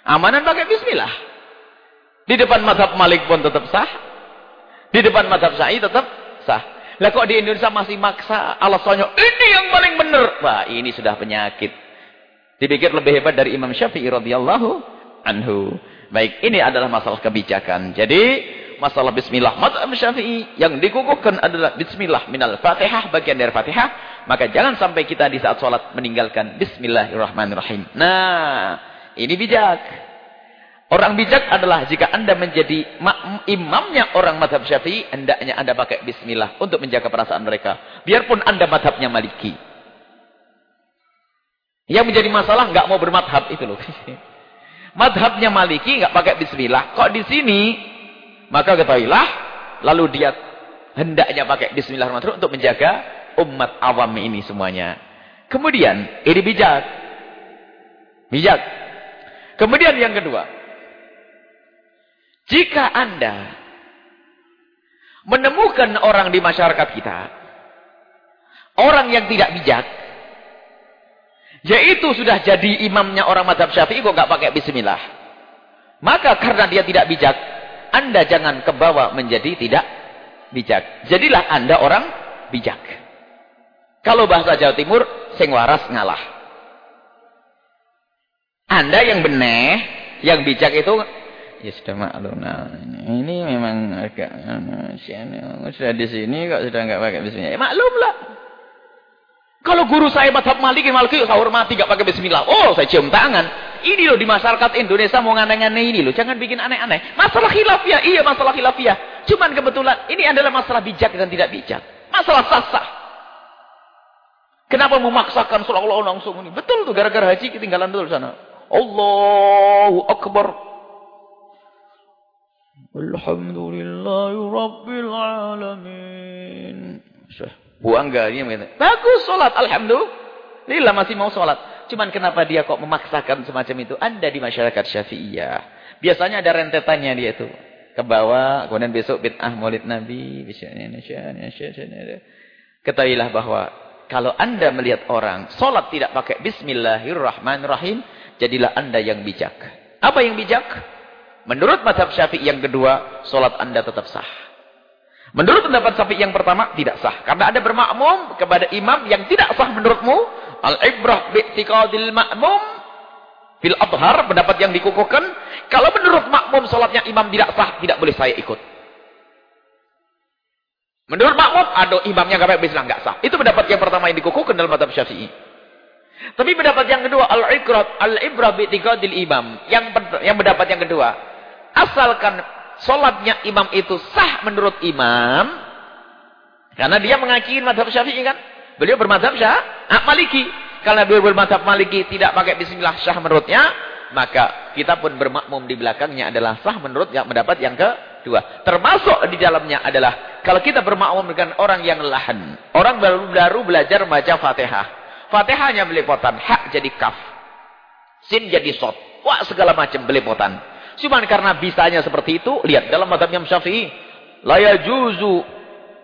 Amanan pakai bismillah. Di depan mazhab Malik pun tetap sah. Di depan mazhab Syafi'i tetap sah. Lah kok di Indonesia masih maksa alasannya ini yang paling benar. Wah, ini sudah penyakit. Dipikir lebih hebat dari Imam Syafi'i radhiyallahu anhu. Baik, ini adalah masalah kebijakan. Jadi, masalah bismillah madhab Syafi'i yang dikukuhkan adalah bismillah minal Fatihah bagian dari Fatihah, maka jangan sampai kita di saat sholat meninggalkan bismillahirrahmanirrahim. Nah, ini bijak. Orang bijak adalah jika anda menjadi imamnya orang madhab syafi'i, hendaknya anda pakai bismillah untuk menjaga perasaan mereka. Biarpun anda madhabnya maliki. Yang menjadi masalah nggak mau bermadhab itu loh. Madhabnya maliki nggak pakai bismillah. Kok di sini? Maka ketahuilah, lalu dia hendaknya pakai bismillahirrahmanirrahim untuk menjaga umat awam ini semuanya. Kemudian, ini bijak. Bijak. Kemudian yang kedua, jika Anda menemukan orang di masyarakat kita, orang yang tidak bijak, yaitu sudah jadi imamnya orang madhab syafi'i kok nggak pakai bismillah. Maka karena dia tidak bijak, Anda jangan kebawa menjadi tidak bijak. Jadilah Anda orang bijak. Kalau bahasa Jawa Timur, sing waras ngalah. Anda yang benar, yang bijak itu ya sudah maklum. Nah, ini memang agak sudah di sini kok sudah enggak pakai bismillah. Ya, maklum lah. Kalau guru saya madhab maliki maliki saya hormati enggak pakai bismillah. Oh, saya cium tangan. Ini loh di masyarakat Indonesia mau aneh-aneh ini loh. Jangan bikin aneh-aneh. Masalah khilafiah, iya masalah khilafiah. Cuman kebetulan ini adalah masalah bijak dan tidak bijak. Masalah sah-sah. Kenapa memaksakan seolah-olah langsung ini? Betul tuh gara-gara haji ketinggalan dulu sana. Allahu Akbar. Alhamdulillahi Rabbil Alamin. Buang bagus sholat, Alhamdulillah masih mau sholat. Cuman kenapa dia kok memaksakan semacam itu? Anda di masyarakat syafi'iyah. Biasanya ada rentetannya dia itu. Ke bawah, kemudian besok bid'ah maulid Nabi. Ketahuilah bahwa kalau anda melihat orang sholat tidak pakai bismillahirrahmanirrahim, jadilah anda yang bijak. Apa yang bijak? Menurut mazhab syafi'i yang kedua, solat anda tetap sah. Menurut pendapat syafi'i yang pertama, tidak sah. Karena anda bermakmum kepada imam yang tidak sah menurutmu. Al-ibrah bi'tiqadil ma'mum. Fil adhar, pendapat yang dikukuhkan. Kalau menurut makmum solatnya imam tidak sah, tidak boleh saya ikut. Menurut makmum, ada imamnya gak baik bismillah nggak sah. Itu pendapat yang pertama yang dikukuhkan dalam madhab syafi'i. Tapi pendapat yang kedua, al-ikrah al-ibrah bi'tiqadil imam. Yang yang pendapat yang kedua, asalkan solatnya imam itu sah menurut imam, karena dia mengakui madhab syafi'i kan. Beliau bermadhab syah, ah, maliki. Karena beliau bermadhab maliki tidak pakai bismillah syah menurutnya, maka kita pun bermakmum di belakangnya adalah sah menurut yang mendapat yang kedua. Termasuk di dalamnya adalah kalau kita bermakmum dengan orang yang lahan, orang baru baru belajar baca Fatihah. Fatihahnya belepotan, hak jadi kaf. Sin jadi sot. Wah, segala macam belepotan. Cuman karena bisanya seperti itu, lihat dalam madhab Imam Syafi'i, la yajuzu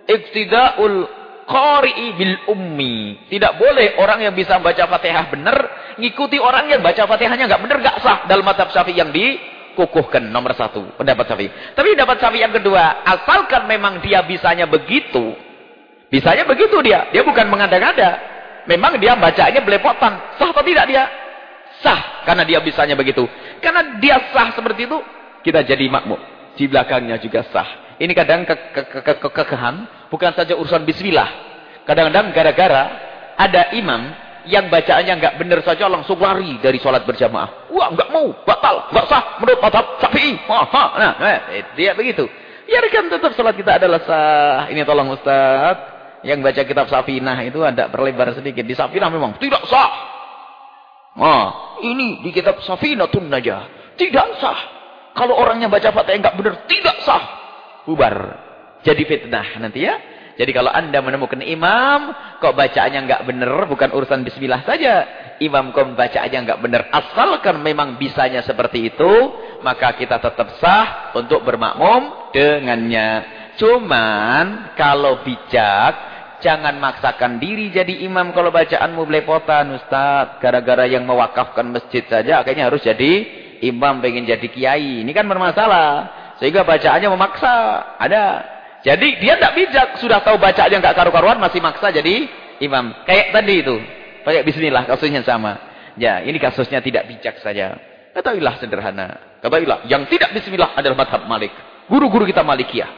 iktida'ul qari'i bil ummi. Tidak boleh orang yang bisa baca Fatihah benar ngikuti orang yang baca Fatihahnya enggak benar enggak sah dalam madhab Syafi'i yang dikukuhkan nomor satu pendapat Syafi'i. Tapi pendapat Syafi'i yang kedua, asalkan memang dia bisanya begitu, bisanya begitu dia, dia bukan mengada-ngada. Memang dia bacanya belepotan, sah atau tidak dia? Sah karena dia bisanya begitu. Karena dia sah seperti itu, kita jadi makmum. Di belakangnya juga sah. Ini kadang ke ke ke ke kekehan, bukan saja urusan bismillah. Kadang-kadang gara-gara ada imam yang bacaannya nggak benar saja langsung lari dari sholat berjamaah. Wah, nggak mau, batal, nggak sah menurut madhab Syafi'i. Nah, eh, dia begitu. Biarkan tetap sholat kita adalah sah. Ini tolong Ustaz, yang baca kitab Safinah itu ada perlebar sedikit. Di Safinah memang tidak sah. Nah, ini di kitab Safinah tun aja. Tidak sah. Kalau orangnya baca Fatihah nggak benar, tidak sah. Bubar. Jadi fitnah nanti ya. Jadi kalau anda menemukan imam, kok bacaannya nggak benar, bukan urusan bismillah saja. Imam kok bacaannya nggak benar, asalkan memang bisanya seperti itu, maka kita tetap sah untuk bermakmum dengannya. Cuman kalau bijak, jangan maksakan diri jadi imam kalau bacaanmu belepotan, Ustaz. Gara-gara yang mewakafkan masjid saja, akhirnya harus jadi imam pengen jadi kiai. Ini kan bermasalah. Sehingga bacaannya memaksa. Ada. Jadi dia tidak bijak, sudah tahu baca aja nggak karu-karuan masih maksa jadi imam. Kayak tadi itu, pakai bismillah kasusnya sama. Ya, ini kasusnya tidak bijak saja. Ketahuilah sederhana. Ketahuilah yang tidak bismillah adalah madhab Malik. Guru-guru kita Malikiyah.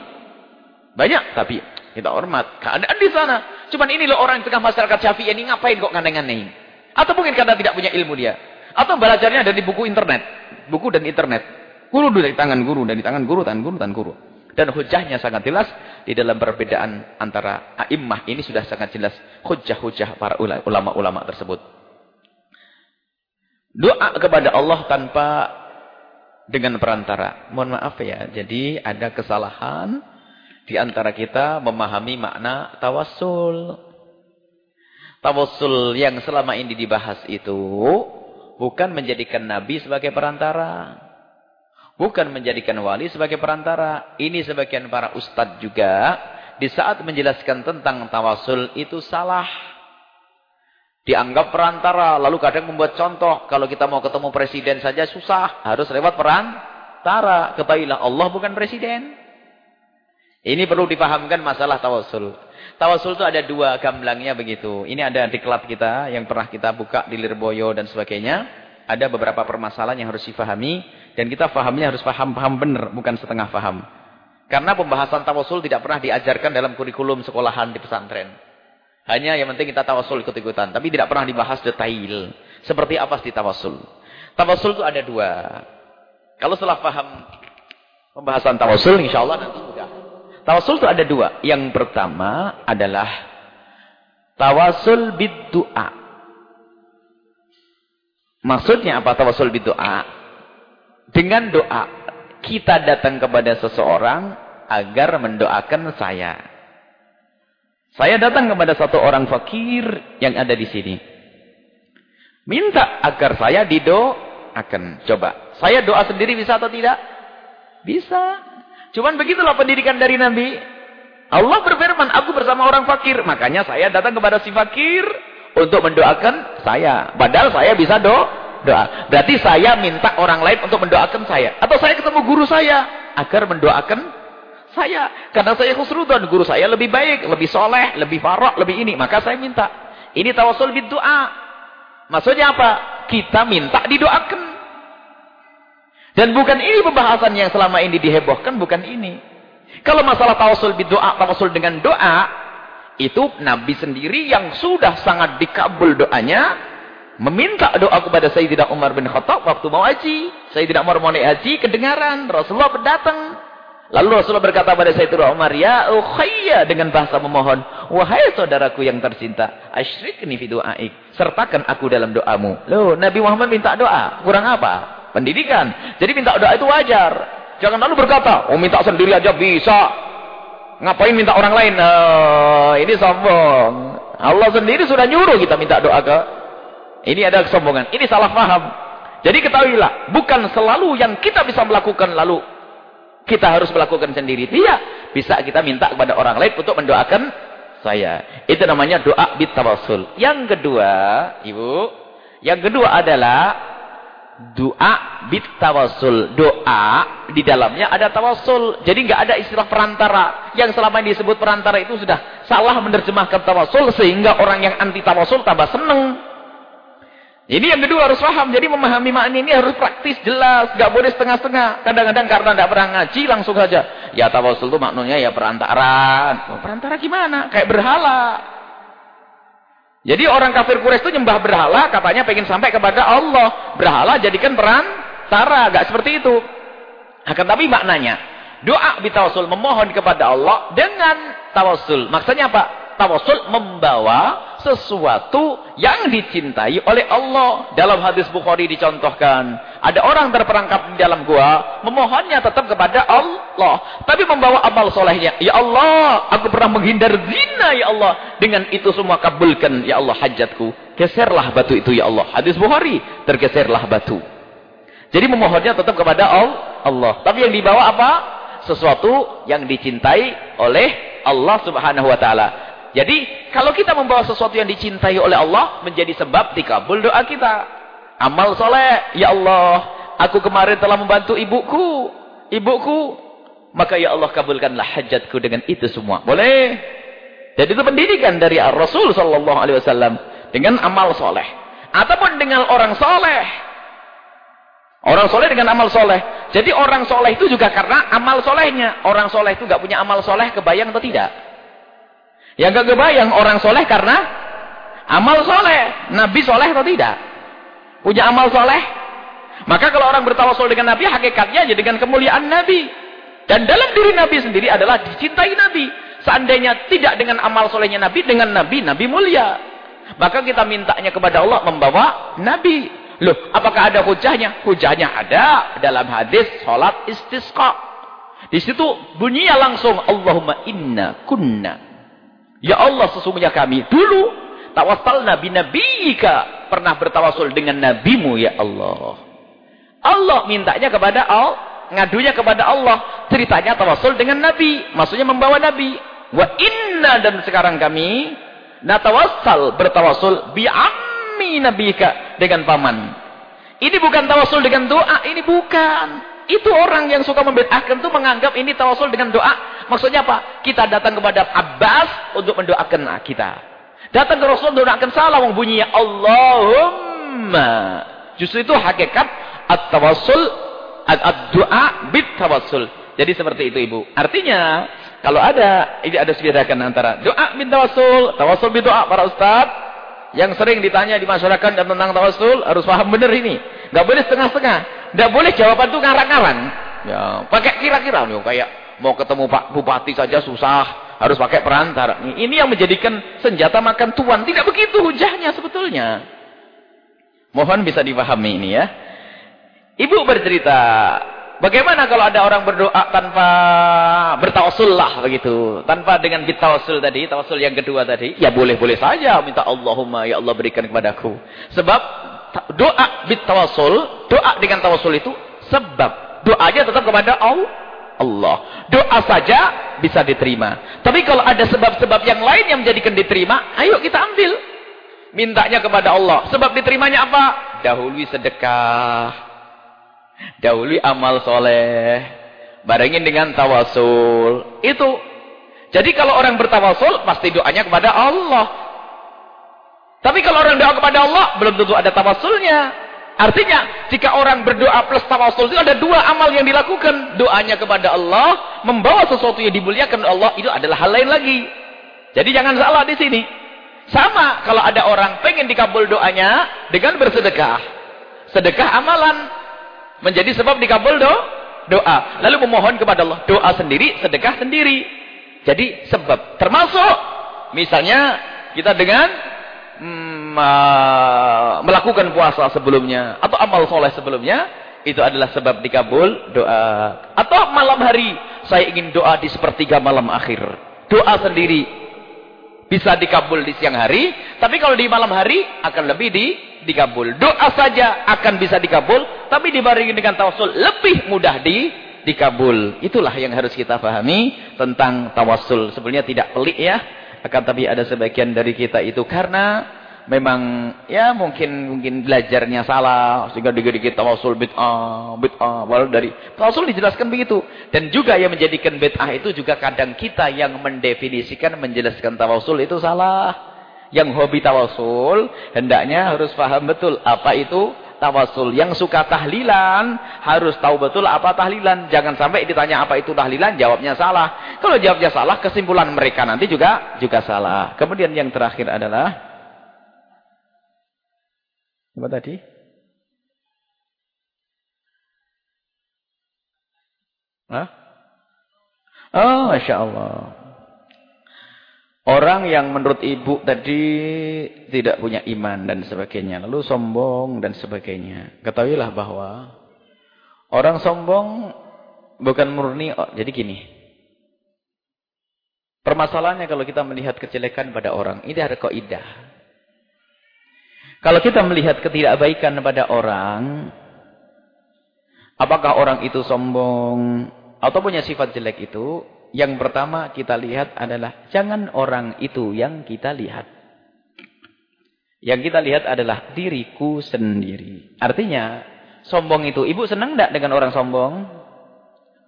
Banyak tapi kita hormat keadaan di sana. Cuman ini loh orang tengah masyarakat Syafi'i ini ngapain kok ngandeng-ngandeng? Atau mungkin karena tidak punya ilmu dia. Atau belajarnya dari buku internet. Buku dan internet. Guru dari tangan guru, dari tangan guru, tangan guru, tangan guru. Dan hujahnya sangat jelas di dalam perbedaan antara a'immah ini sudah sangat jelas hujah-hujah para ulama-ulama tersebut. Doa kepada Allah tanpa dengan perantara. Mohon maaf ya, jadi ada kesalahan di antara kita memahami makna tawassul. Tawassul yang selama ini dibahas itu bukan menjadikan Nabi sebagai perantara. Bukan menjadikan wali sebagai perantara. Ini sebagian para ustadz juga. Di saat menjelaskan tentang tawasul itu salah. Dianggap perantara. Lalu kadang membuat contoh. Kalau kita mau ketemu presiden saja susah. Harus lewat perantara. Ketahuilah Allah bukan presiden. Ini perlu dipahamkan masalah tawasul. Tawasul itu ada dua gamblangnya begitu. Ini ada di klub kita yang pernah kita buka di Lirboyo dan sebagainya. Ada beberapa permasalahan yang harus difahami. Dan kita fahamnya harus paham-paham benar, bukan setengah paham. Karena pembahasan tawasul tidak pernah diajarkan dalam kurikulum sekolahan di pesantren. Hanya yang penting kita tawasul ikut-ikutan. Tapi tidak pernah dibahas detail. Seperti apa sih tawasul. Tawasul itu ada dua. Kalau setelah paham pembahasan tawasul, insya Allah nanti sudah. Tawasul itu ada dua. Yang pertama adalah tawasul bid-du'a. Maksudnya apa tawasul bid-du'a? Dengan doa, kita datang kepada seseorang agar mendoakan saya. Saya datang kepada satu orang fakir yang ada di sini. Minta agar saya didoakan. Coba, saya doa sendiri bisa atau tidak? Bisa. Cuman begitulah pendidikan dari Nabi. Allah berfirman, aku bersama orang fakir. Makanya saya datang kepada si fakir untuk mendoakan saya. Padahal saya bisa doa doa. Berarti saya minta orang lain untuk mendoakan saya. Atau saya ketemu guru saya agar mendoakan saya. Karena saya khusrudon, guru saya lebih baik, lebih soleh, lebih farok, lebih ini. Maka saya minta. Ini tawasul bid doa. Maksudnya apa? Kita minta didoakan. Dan bukan ini pembahasan yang selama ini dihebohkan, bukan ini. Kalau masalah tawasul doa, tawasul dengan doa, itu Nabi sendiri yang sudah sangat dikabul doanya, meminta doa kepada Sayyidina Umar bin Khattab waktu mau haji. Sayyidina Umar mau naik haji, kedengaran, Rasulullah berdatang. Lalu Rasulullah berkata pada Sayyidina Umar, Ya ukhayya dengan bahasa memohon. Wahai saudaraku yang tercinta, asyrikni fi du'aik. Sertakan aku dalam doamu. Loh, Nabi Muhammad minta doa. Kurang apa? Pendidikan. Jadi minta doa itu wajar. Jangan lalu berkata, oh minta sendiri aja bisa. Ngapain minta orang lain? Oh, ini sombong. Allah sendiri sudah nyuruh kita minta doa ke. Ini ada kesombongan. Ini salah paham. Jadi ketahuilah, bukan selalu yang kita bisa melakukan lalu kita harus melakukan sendiri. Tidak. Bisa kita minta kepada orang lain untuk mendoakan saya. Itu namanya doa bitawassul. Yang kedua, Ibu, yang kedua adalah doa bitawassul. Doa di dalamnya ada tawassul. Jadi nggak ada istilah perantara. Yang selama ini disebut perantara itu sudah salah menerjemahkan tawassul sehingga orang yang anti tawassul tambah seneng. Ini yang kedua harus paham. Jadi memahami makna ini harus praktis, jelas. Gak boleh setengah-setengah. Kadang-kadang karena tidak pernah ngaji langsung saja. Ya tawasul itu maknanya ya perantaraan. Oh, perantara gimana? Kayak berhala. Jadi orang kafir Quraisy itu nyembah berhala. Katanya pengen sampai kepada Allah. Berhala jadikan perantara. Gak seperti itu. Akan tapi maknanya. Doa bitawasul memohon kepada Allah dengan tawasul. Maksudnya apa? Tawasul membawa sesuatu yang dicintai oleh Allah. Dalam hadis Bukhari dicontohkan, ada orang terperangkap di dalam gua, memohonnya tetap kepada Allah, tapi membawa amal solehnya. Ya Allah, aku pernah menghindar zina ya Allah. Dengan itu semua kabulkan ya Allah hajatku. Geserlah batu itu ya Allah. Hadis Bukhari, tergeserlah batu. Jadi memohonnya tetap kepada Allah. Tapi yang dibawa apa? Sesuatu yang dicintai oleh Allah subhanahu wa ta'ala. Jadi kalau kita membawa sesuatu yang dicintai oleh Allah menjadi sebab dikabul doa kita. Amal soleh, ya Allah, aku kemarin telah membantu ibuku, ibuku, maka ya Allah kabulkanlah hajatku dengan itu semua. Boleh? Jadi itu pendidikan dari Rasul Sallallahu Alaihi Wasallam dengan amal soleh, ataupun dengan orang soleh. Orang soleh dengan amal soleh. Jadi orang soleh itu juga karena amal solehnya. Orang soleh itu gak punya amal soleh, kebayang atau tidak? Yang gak kebayang orang soleh karena amal soleh. Nabi soleh atau tidak? Punya amal soleh? Maka kalau orang bertawasul dengan Nabi, hakikatnya aja dengan kemuliaan Nabi. Dan dalam diri Nabi sendiri adalah dicintai Nabi. Seandainya tidak dengan amal solehnya Nabi, dengan Nabi, Nabi mulia. Maka kita mintanya kepada Allah membawa Nabi. Loh, apakah ada hujahnya? Hujahnya ada dalam hadis sholat istisqa. Di situ bunyinya langsung Allahumma inna kunna Ya Allah sesungguhnya kami dulu Nabi nabiyika pernah bertawasul dengan nabimu ya Allah. Allah mintanya kepada Allah, ngadunya kepada Allah, ceritanya tawasul dengan nabi, maksudnya membawa nabi. Wa inna dan sekarang kami natawassal bertawasul bi ammi nabika dengan paman. Ini bukan tawasul dengan doa, ini bukan. Itu orang yang suka membedahkan itu menganggap ini tawasul dengan doa. Maksudnya apa? Kita datang kepada Abbas untuk mendoakan kita. Datang ke Rasul mendoakan salah wong Allahumma. Justru itu hakikat at-tawassul ad-doa bit-tawassul. Jadi seperti itu Ibu. Artinya kalau ada ini ada sebedakan antara doa bin tawassul, tawassul bin doa para ustaz yang sering ditanya di masyarakat dan tentang tawassul harus paham benar ini. Enggak boleh setengah-setengah. Enggak boleh jawaban itu ngarang-ngarang. Ya, pakai kira-kira nih kayak mau ketemu Pak Bupati saja susah, harus pakai perantara. Ini yang menjadikan senjata makan tuan. Tidak begitu hujahnya sebetulnya. Mohon bisa dipahami ini ya. Ibu bercerita, bagaimana kalau ada orang berdoa tanpa bertawasul lah begitu. Tanpa dengan bitawasul tadi, tawasul yang kedua tadi. Ya boleh-boleh saja minta Allahumma ya Allah berikan kepadaku. Sebab doa bitawasul, doa dengan tawasul itu sebab. Doanya tetap kepada Allah. Doa saja bisa diterima. Tapi kalau ada sebab-sebab yang lain yang menjadikan diterima, ayo kita ambil. Mintanya kepada Allah. Sebab diterimanya apa? Dahului sedekah. Dahului amal soleh. Barengin dengan tawasul. Itu. Jadi kalau orang bertawasul, pasti doanya kepada Allah. Tapi kalau orang doa kepada Allah, belum tentu ada tawasulnya. Artinya, jika orang berdoa plus tawasul itu ada dua amal yang dilakukan. Doanya kepada Allah, membawa sesuatu yang dimuliakan oleh Allah itu adalah hal lain lagi. Jadi jangan salah di sini. Sama kalau ada orang pengen dikabul doanya dengan bersedekah. Sedekah amalan menjadi sebab dikabul do doa. Lalu memohon kepada Allah. Doa sendiri, sedekah sendiri. Jadi sebab. Termasuk misalnya kita dengan mm, melakukan puasa sebelumnya. Atau amal soleh sebelumnya. Itu adalah sebab dikabul doa. Atau malam hari. Saya ingin doa di sepertiga malam akhir. Doa sendiri bisa dikabul di siang hari, tapi kalau di malam hari akan lebih di dikabul. Doa saja akan bisa dikabul, tapi dibarengi dengan tawassul lebih mudah di dikabul. Itulah yang harus kita pahami tentang tawassul. Sebenarnya tidak pelik ya, akan tapi ada sebagian dari kita itu karena memang ya mungkin mungkin belajarnya salah sehingga dikit-dikit tawasul bid'ah bid'ah walau dari tawasul dijelaskan begitu dan juga yang menjadikan bid'ah itu juga kadang kita yang mendefinisikan menjelaskan tawasul itu salah yang hobi tawasul hendaknya harus paham betul apa itu tawasul yang suka tahlilan harus tahu betul apa tahlilan jangan sampai ditanya apa itu tahlilan jawabnya salah kalau jawabnya salah kesimpulan mereka nanti juga juga salah kemudian yang terakhir adalah apa tadi? Hah? Oh, Masya Allah. Orang yang menurut ibu tadi tidak punya iman dan sebagainya. Lalu sombong dan sebagainya. Ketahuilah bahwa orang sombong bukan murni. Oh, jadi gini. Permasalahannya kalau kita melihat kejelekan pada orang. Ini ada kaidah. Kalau kita melihat ketidakbaikan pada orang, apakah orang itu sombong atau punya sifat jelek itu, yang pertama kita lihat adalah jangan orang itu yang kita lihat. Yang kita lihat adalah diriku sendiri. Artinya, sombong itu, ibu senang tidak dengan orang sombong?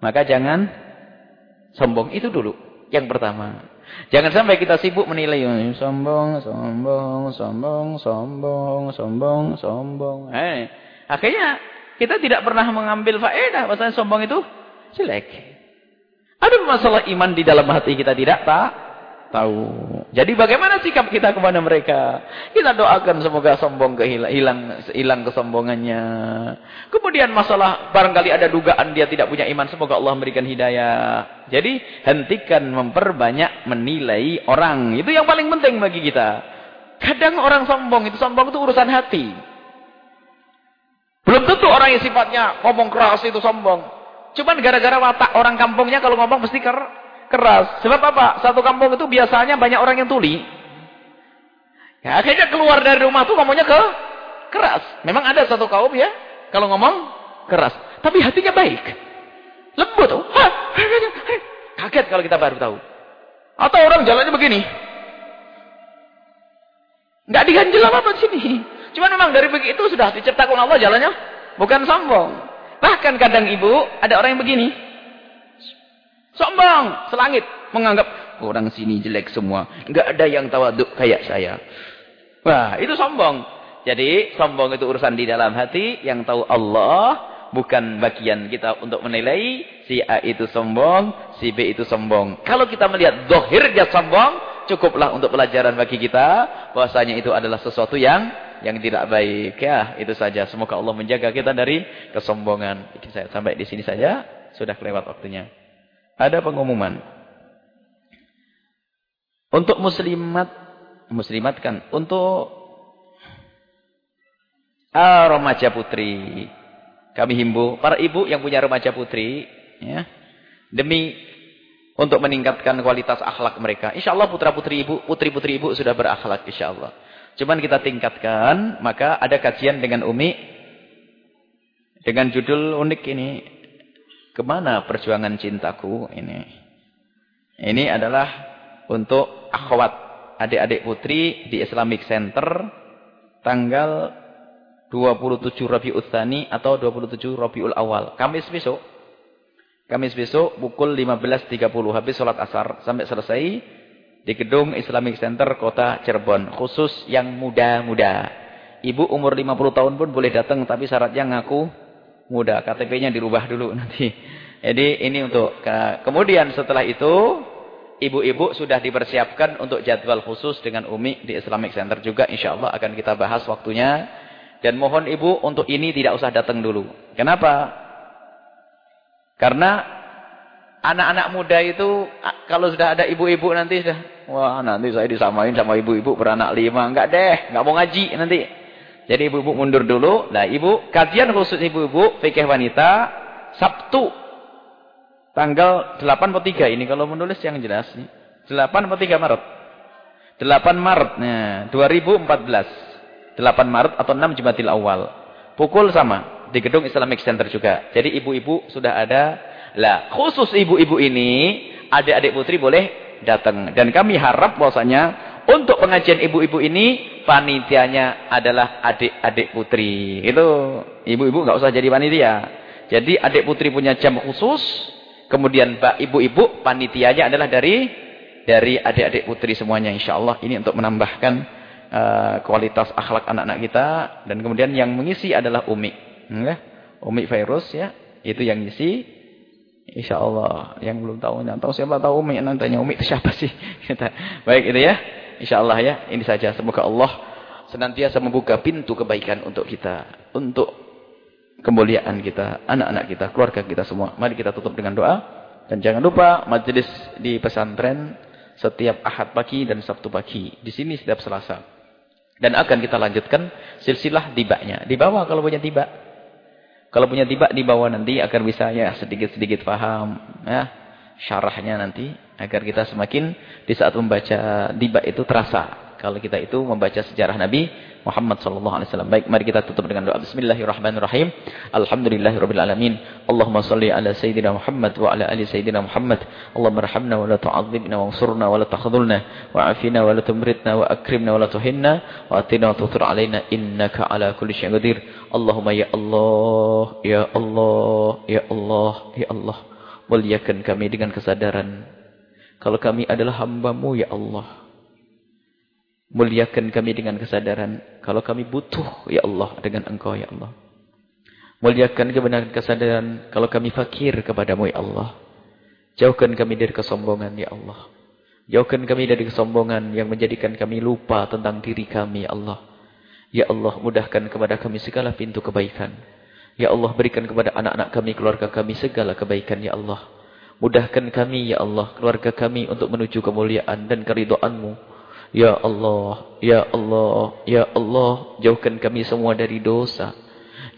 Maka jangan sombong itu dulu. Yang pertama. Jangan sampai kita sibuk menilai sombong, sombong, sombong, sombong, sombong, sombong. Eh, akhirnya kita tidak pernah mengambil faedah bahwasanya sombong itu jelek. Ada masalah iman di dalam hati kita tidak tak tahu. Jadi bagaimana sikap kita kepada mereka? Kita doakan semoga sombong hilang hilang kesombongannya. Kemudian masalah barangkali ada dugaan dia tidak punya iman, semoga Allah memberikan hidayah. Jadi hentikan memperbanyak menilai orang. Itu yang paling penting bagi kita. Kadang orang sombong itu sombong itu urusan hati. Belum tentu orang yang sifatnya ngomong keras itu sombong. Cuman gara-gara watak orang kampungnya kalau ngomong mesti ker keras. Sebab apa? Satu kampung itu biasanya banyak orang yang tuli. Ya, akhirnya keluar dari rumah tuh ngomongnya ke keras. Memang ada satu kaum ya, kalau ngomong keras. Tapi hatinya baik. Lembut. tuh. Kaget kalau kita baru tahu. Atau orang jalannya begini. Nggak diganjel apa-apa di sini. Cuma memang dari begitu sudah diciptakan Allah jalannya. Bukan sombong. Bahkan kadang ibu, ada orang yang begini. Sombong, selangit, menganggap orang sini jelek semua. Enggak ada yang tawaduk kayak saya. Wah, itu sombong. Jadi, sombong itu urusan di dalam hati. Yang tahu Allah, bukan bagian kita untuk menilai. Si A itu sombong, si B itu sombong. Kalau kita melihat dohir dia sombong, cukuplah untuk pelajaran bagi kita. Bahwasanya itu adalah sesuatu yang yang tidak baik. Ya, itu saja. Semoga Allah menjaga kita dari kesombongan. Saya sampai di sini saja. Sudah kelewat waktunya. Ada pengumuman. Untuk muslimat, muslimat kan, untuk ah, remaja putri. Kami himbau para ibu yang punya remaja putri, ya, demi untuk meningkatkan kualitas akhlak mereka. Insya Allah putra-putri ibu, putri-putri ibu sudah berakhlak insya Allah. Cuman kita tingkatkan, maka ada kajian dengan Umi dengan judul unik ini Ke mana perjuangan cintaku ini? Ini adalah untuk akhwat adik-adik putri di Islamic Center tanggal 27 Rabiul Tsani atau 27 Rabiul Awal. Kamis besok. Kamis besok pukul 15.30 habis sholat asar sampai selesai di gedung Islamic Center Kota Cirebon. Khusus yang muda-muda. Ibu umur 50 tahun pun boleh datang tapi syaratnya ngaku muda. KTP-nya dirubah dulu nanti. Jadi ini untuk kemudian setelah itu ibu-ibu sudah dipersiapkan untuk jadwal khusus dengan Umi di Islamic Center juga insyaallah akan kita bahas waktunya dan mohon ibu untuk ini tidak usah datang dulu. Kenapa? Karena anak-anak muda itu kalau sudah ada ibu-ibu nanti sudah wah nanti saya disamain sama ibu-ibu beranak lima enggak deh, enggak mau ngaji nanti. Jadi ibu-ibu mundur dulu. Nah, ibu kajian khusus ibu-ibu fikih wanita Sabtu Tanggal 8 atau 3 ini kalau menulis yang jelas nih. 8 atau 3 Maret? 8 Maret. Nah, 2014. 8 Maret atau 6 Jumatil Awal. Pukul sama di gedung Islamic Center juga. Jadi ibu-ibu sudah ada. Lah, khusus ibu-ibu ini adik-adik putri boleh datang dan kami harap bahwasanya untuk pengajian ibu-ibu ini panitianya adalah adik-adik putri. Itu ibu-ibu nggak usah jadi panitia. Jadi adik putri punya jam khusus Kemudian ibu-ibu panitianya adalah dari dari adik-adik putri semuanya insyaallah ini untuk menambahkan uh, kualitas akhlak anak-anak kita dan kemudian yang mengisi adalah Umi. Ya. Umi Virus ya, itu yang ngisi insyaallah. Yang belum tahu yang tahu siapa tahu Umi nantinya Umi itu siapa sih? Baik itu ya. Insyaallah ya. Ini saja semoga Allah senantiasa membuka pintu kebaikan untuk kita, untuk kemuliaan kita, anak-anak kita, keluarga kita semua. Mari kita tutup dengan doa. Dan jangan lupa majelis di pesantren setiap Ahad pagi dan Sabtu pagi. Di sini setiap Selasa. Dan akan kita lanjutkan silsilah tibanya. Di bawah kalau punya tiba. Kalau punya tiba di bawah nanti agar bisa ya sedikit-sedikit paham ya syarahnya nanti agar kita semakin di saat membaca tiba itu terasa. Kalau kita itu membaca sejarah Nabi Muhammad sallallahu alaihi wasallam. Baik, mari kita tutup dengan doa bismillahirrahmanirrahim. Alhamdulillahirabbil alamin. Allahumma shalli ala sayyidina Muhammad wa ala ali sayyidina Muhammad. Allahumma arhamna wa la tu'adzibna wansurna wa la takhdzulna wa afina wa la tumritna wa akrimna wa la tuhinna wa atina wa tutur alaina innaka ala kulli syai'in qadir. Allahumma ya Allah, ya Allah, ya Allah, ya Allah. Muliakan kami dengan kesadaran kalau kami adalah hamba-Mu ya Allah. Muliakan kami dengan kesadaran. Kalau kami butuh, ya Allah, dengan engkau, ya Allah. Muliakan kami dengan kesadaran. Kalau kami fakir kepadamu, ya Allah. Jauhkan kami dari kesombongan, ya Allah. Jauhkan kami dari kesombongan yang menjadikan kami lupa tentang diri kami, ya Allah. Ya Allah, mudahkan kepada kami segala pintu kebaikan. Ya Allah, berikan kepada anak-anak kami, keluarga kami segala kebaikan, ya Allah. Mudahkan kami, ya Allah, keluarga kami untuk menuju kemuliaan dan keridoanmu. Ya Allah, Ya Allah, Ya Allah, jauhkan kami semua dari dosa.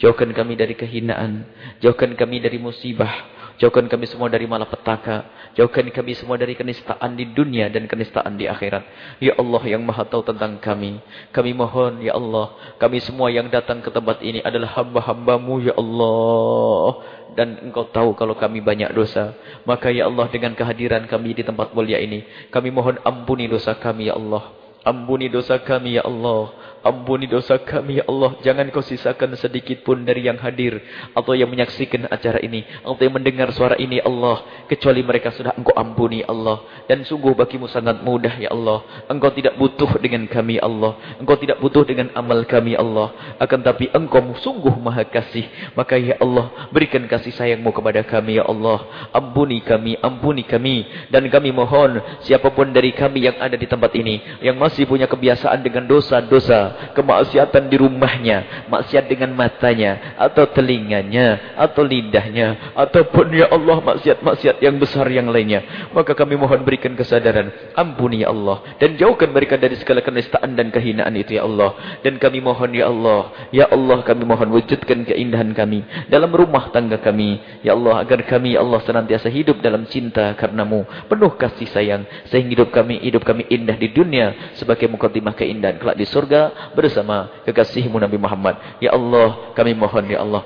Jauhkan kami dari kehinaan. Jauhkan kami dari musibah. Jauhkan kami semua dari malapetaka. Jauhkan kami semua dari kenistaan di dunia dan kenistaan di akhirat. Ya Allah yang maha tahu tentang kami. Kami mohon, Ya Allah, kami semua yang datang ke tempat ini adalah hamba-hambamu, Ya Allah dan engkau tahu kalau kami banyak dosa. Maka ya Allah dengan kehadiran kami di tempat mulia ini, kami mohon ampuni dosa kami ya Allah. Ampuni dosa kami ya Allah. Ampuni dosa kami ya Allah. Jangan kau sisakan sedikit pun dari yang hadir. Atau yang menyaksikan acara ini. Atau yang mendengar suara ini Allah. Kecuali mereka sudah engkau ampuni Allah. Dan sungguh bagimu sangat mudah ya Allah. Engkau tidak butuh dengan kami Allah. Engkau tidak butuh dengan amal kami Allah. Akan tapi engkau sungguh maha kasih. Maka ya Allah berikan kasih sayangmu kepada kami ya Allah. Ampuni kami, ampuni kami. Dan kami mohon siapa pun dari kami yang ada di tempat ini. Yang masih punya kebiasaan dengan dosa-dosa kemaksiatan di rumahnya, maksiat dengan matanya, atau telinganya, atau lidahnya, ataupun ya Allah maksiat-maksiat yang besar yang lainnya. Maka kami mohon berikan kesadaran, ampuni ya Allah, dan jauhkan mereka dari segala kenistaan dan kehinaan itu ya Allah. Dan kami mohon ya Allah, ya Allah kami mohon wujudkan keindahan kami dalam rumah tangga kami, ya Allah agar kami ya Allah senantiasa hidup dalam cinta karenamu, penuh kasih sayang, sehingga hidup kami hidup kami indah di dunia sebagai mukadimah keindahan kelak di surga bersama kekasihmu Nabi Muhammad. Ya Allah, kami mohon ya Allah.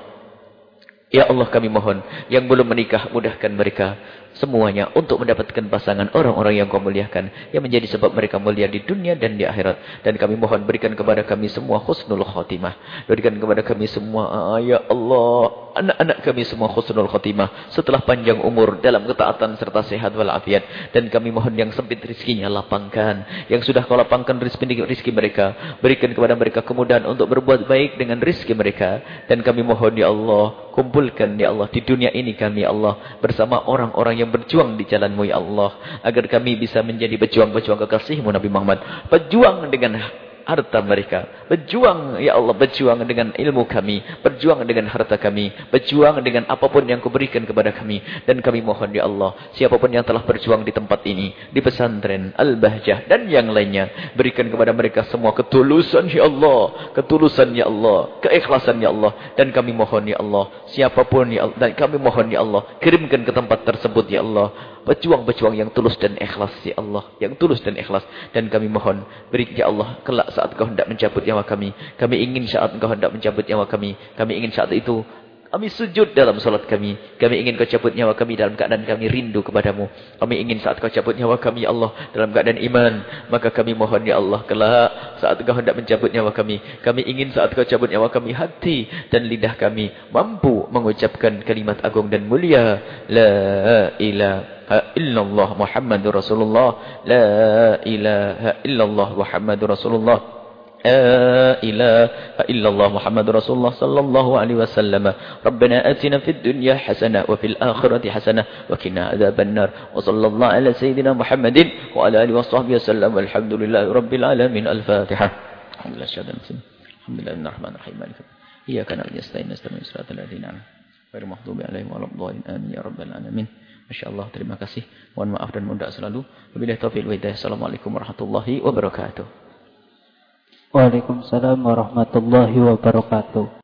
Ya Allah kami mohon yang belum menikah mudahkan mereka semuanya untuk mendapatkan pasangan orang-orang yang kau muliakan yang menjadi sebab mereka mulia di dunia dan di akhirat. Dan kami mohon berikan kepada kami semua husnul khatimah. Berikan kepada kami semua ya Allah anak-anak kami semua husnul khatimah setelah panjang umur dalam ketaatan serta sehat walafiat. Dan kami mohon yang sempit rizkinya lapangkan yang sudah kau lapangkan rizki, rizki mereka. Berikan kepada mereka kemudahan untuk berbuat baik dengan rizki mereka. Dan kami mohon ya Allah kumpulkan ya Allah di dunia ini kami ya Allah bersama orang-orang yang berjuang di jalanmu ya Allah agar kami bisa menjadi pejuang-pejuang kekasihmu Nabi Muhammad. Berjuang dengan harta mereka. Berjuang, Ya Allah, berjuang dengan ilmu kami. Berjuang dengan harta kami. Berjuang dengan apa pun yang kau berikan kepada kami. Dan kami mohon, Ya Allah, siapa pun yang telah berjuang di tempat ini, di pesantren, Al-Bahjah, dan yang lainnya, berikan kepada mereka semua ketulusan, Ya Allah. Ketulusan, Ya Allah. Keikhlasan, Ya Allah. Dan kami mohon, Ya Allah, siapa pun, Ya Allah, dan kami mohon, Ya Allah, kirimkan ke tempat tersebut, Ya Allah. Pejuang-pejuang yang tulus dan ikhlas ya Allah. Yang tulus dan ikhlas. Dan kami mohon. Beri ya Allah. Kelak saat kau hendak mencabut nyawa kami. Kami ingin saat kau hendak mencabut nyawa kami. Kami ingin saat itu kami sujud dalam salat kami. Kami ingin kau cabut nyawa kami dalam keadaan kami rindu kepadamu. Kami ingin saat kau cabut nyawa kami, ya Allah, dalam keadaan iman. Maka kami mohon, ya Allah, kelak saat kau hendak mencabut nyawa kami. Kami ingin saat kau cabut nyawa kami, hati dan lidah kami mampu mengucapkan kalimat agung dan mulia. La ilaha illallah Muhammadur Rasulullah. La ilaha illallah Muhammadur Rasulullah. لا إله إلا الله محمد رسول الله صلى الله عليه وسلم. ربنا آتنا في الدنيا حسنة وفي الآخرة حسنة وكنا عذاب النار. وصلى الله على سيدنا محمد وعلى آله وصحبه وسلم. والحمد لله رب العالمين. الفاتحة. الحمد لله شهد الحمد لله الرحمن الرحيم. إياك نعبد نستعين. صراط الذين أنعمت غير المغضوب عليهم ولا الضالين. آمين يا رب العالمين. Masya Allah, terima kasih. Mohon maaf dan mohon selalu. Wabillahi taufiq wa. Assalamualaikum warahmatullahi wabarakatuh. Waalaikumsalam warahmatullahi wabarakatuh.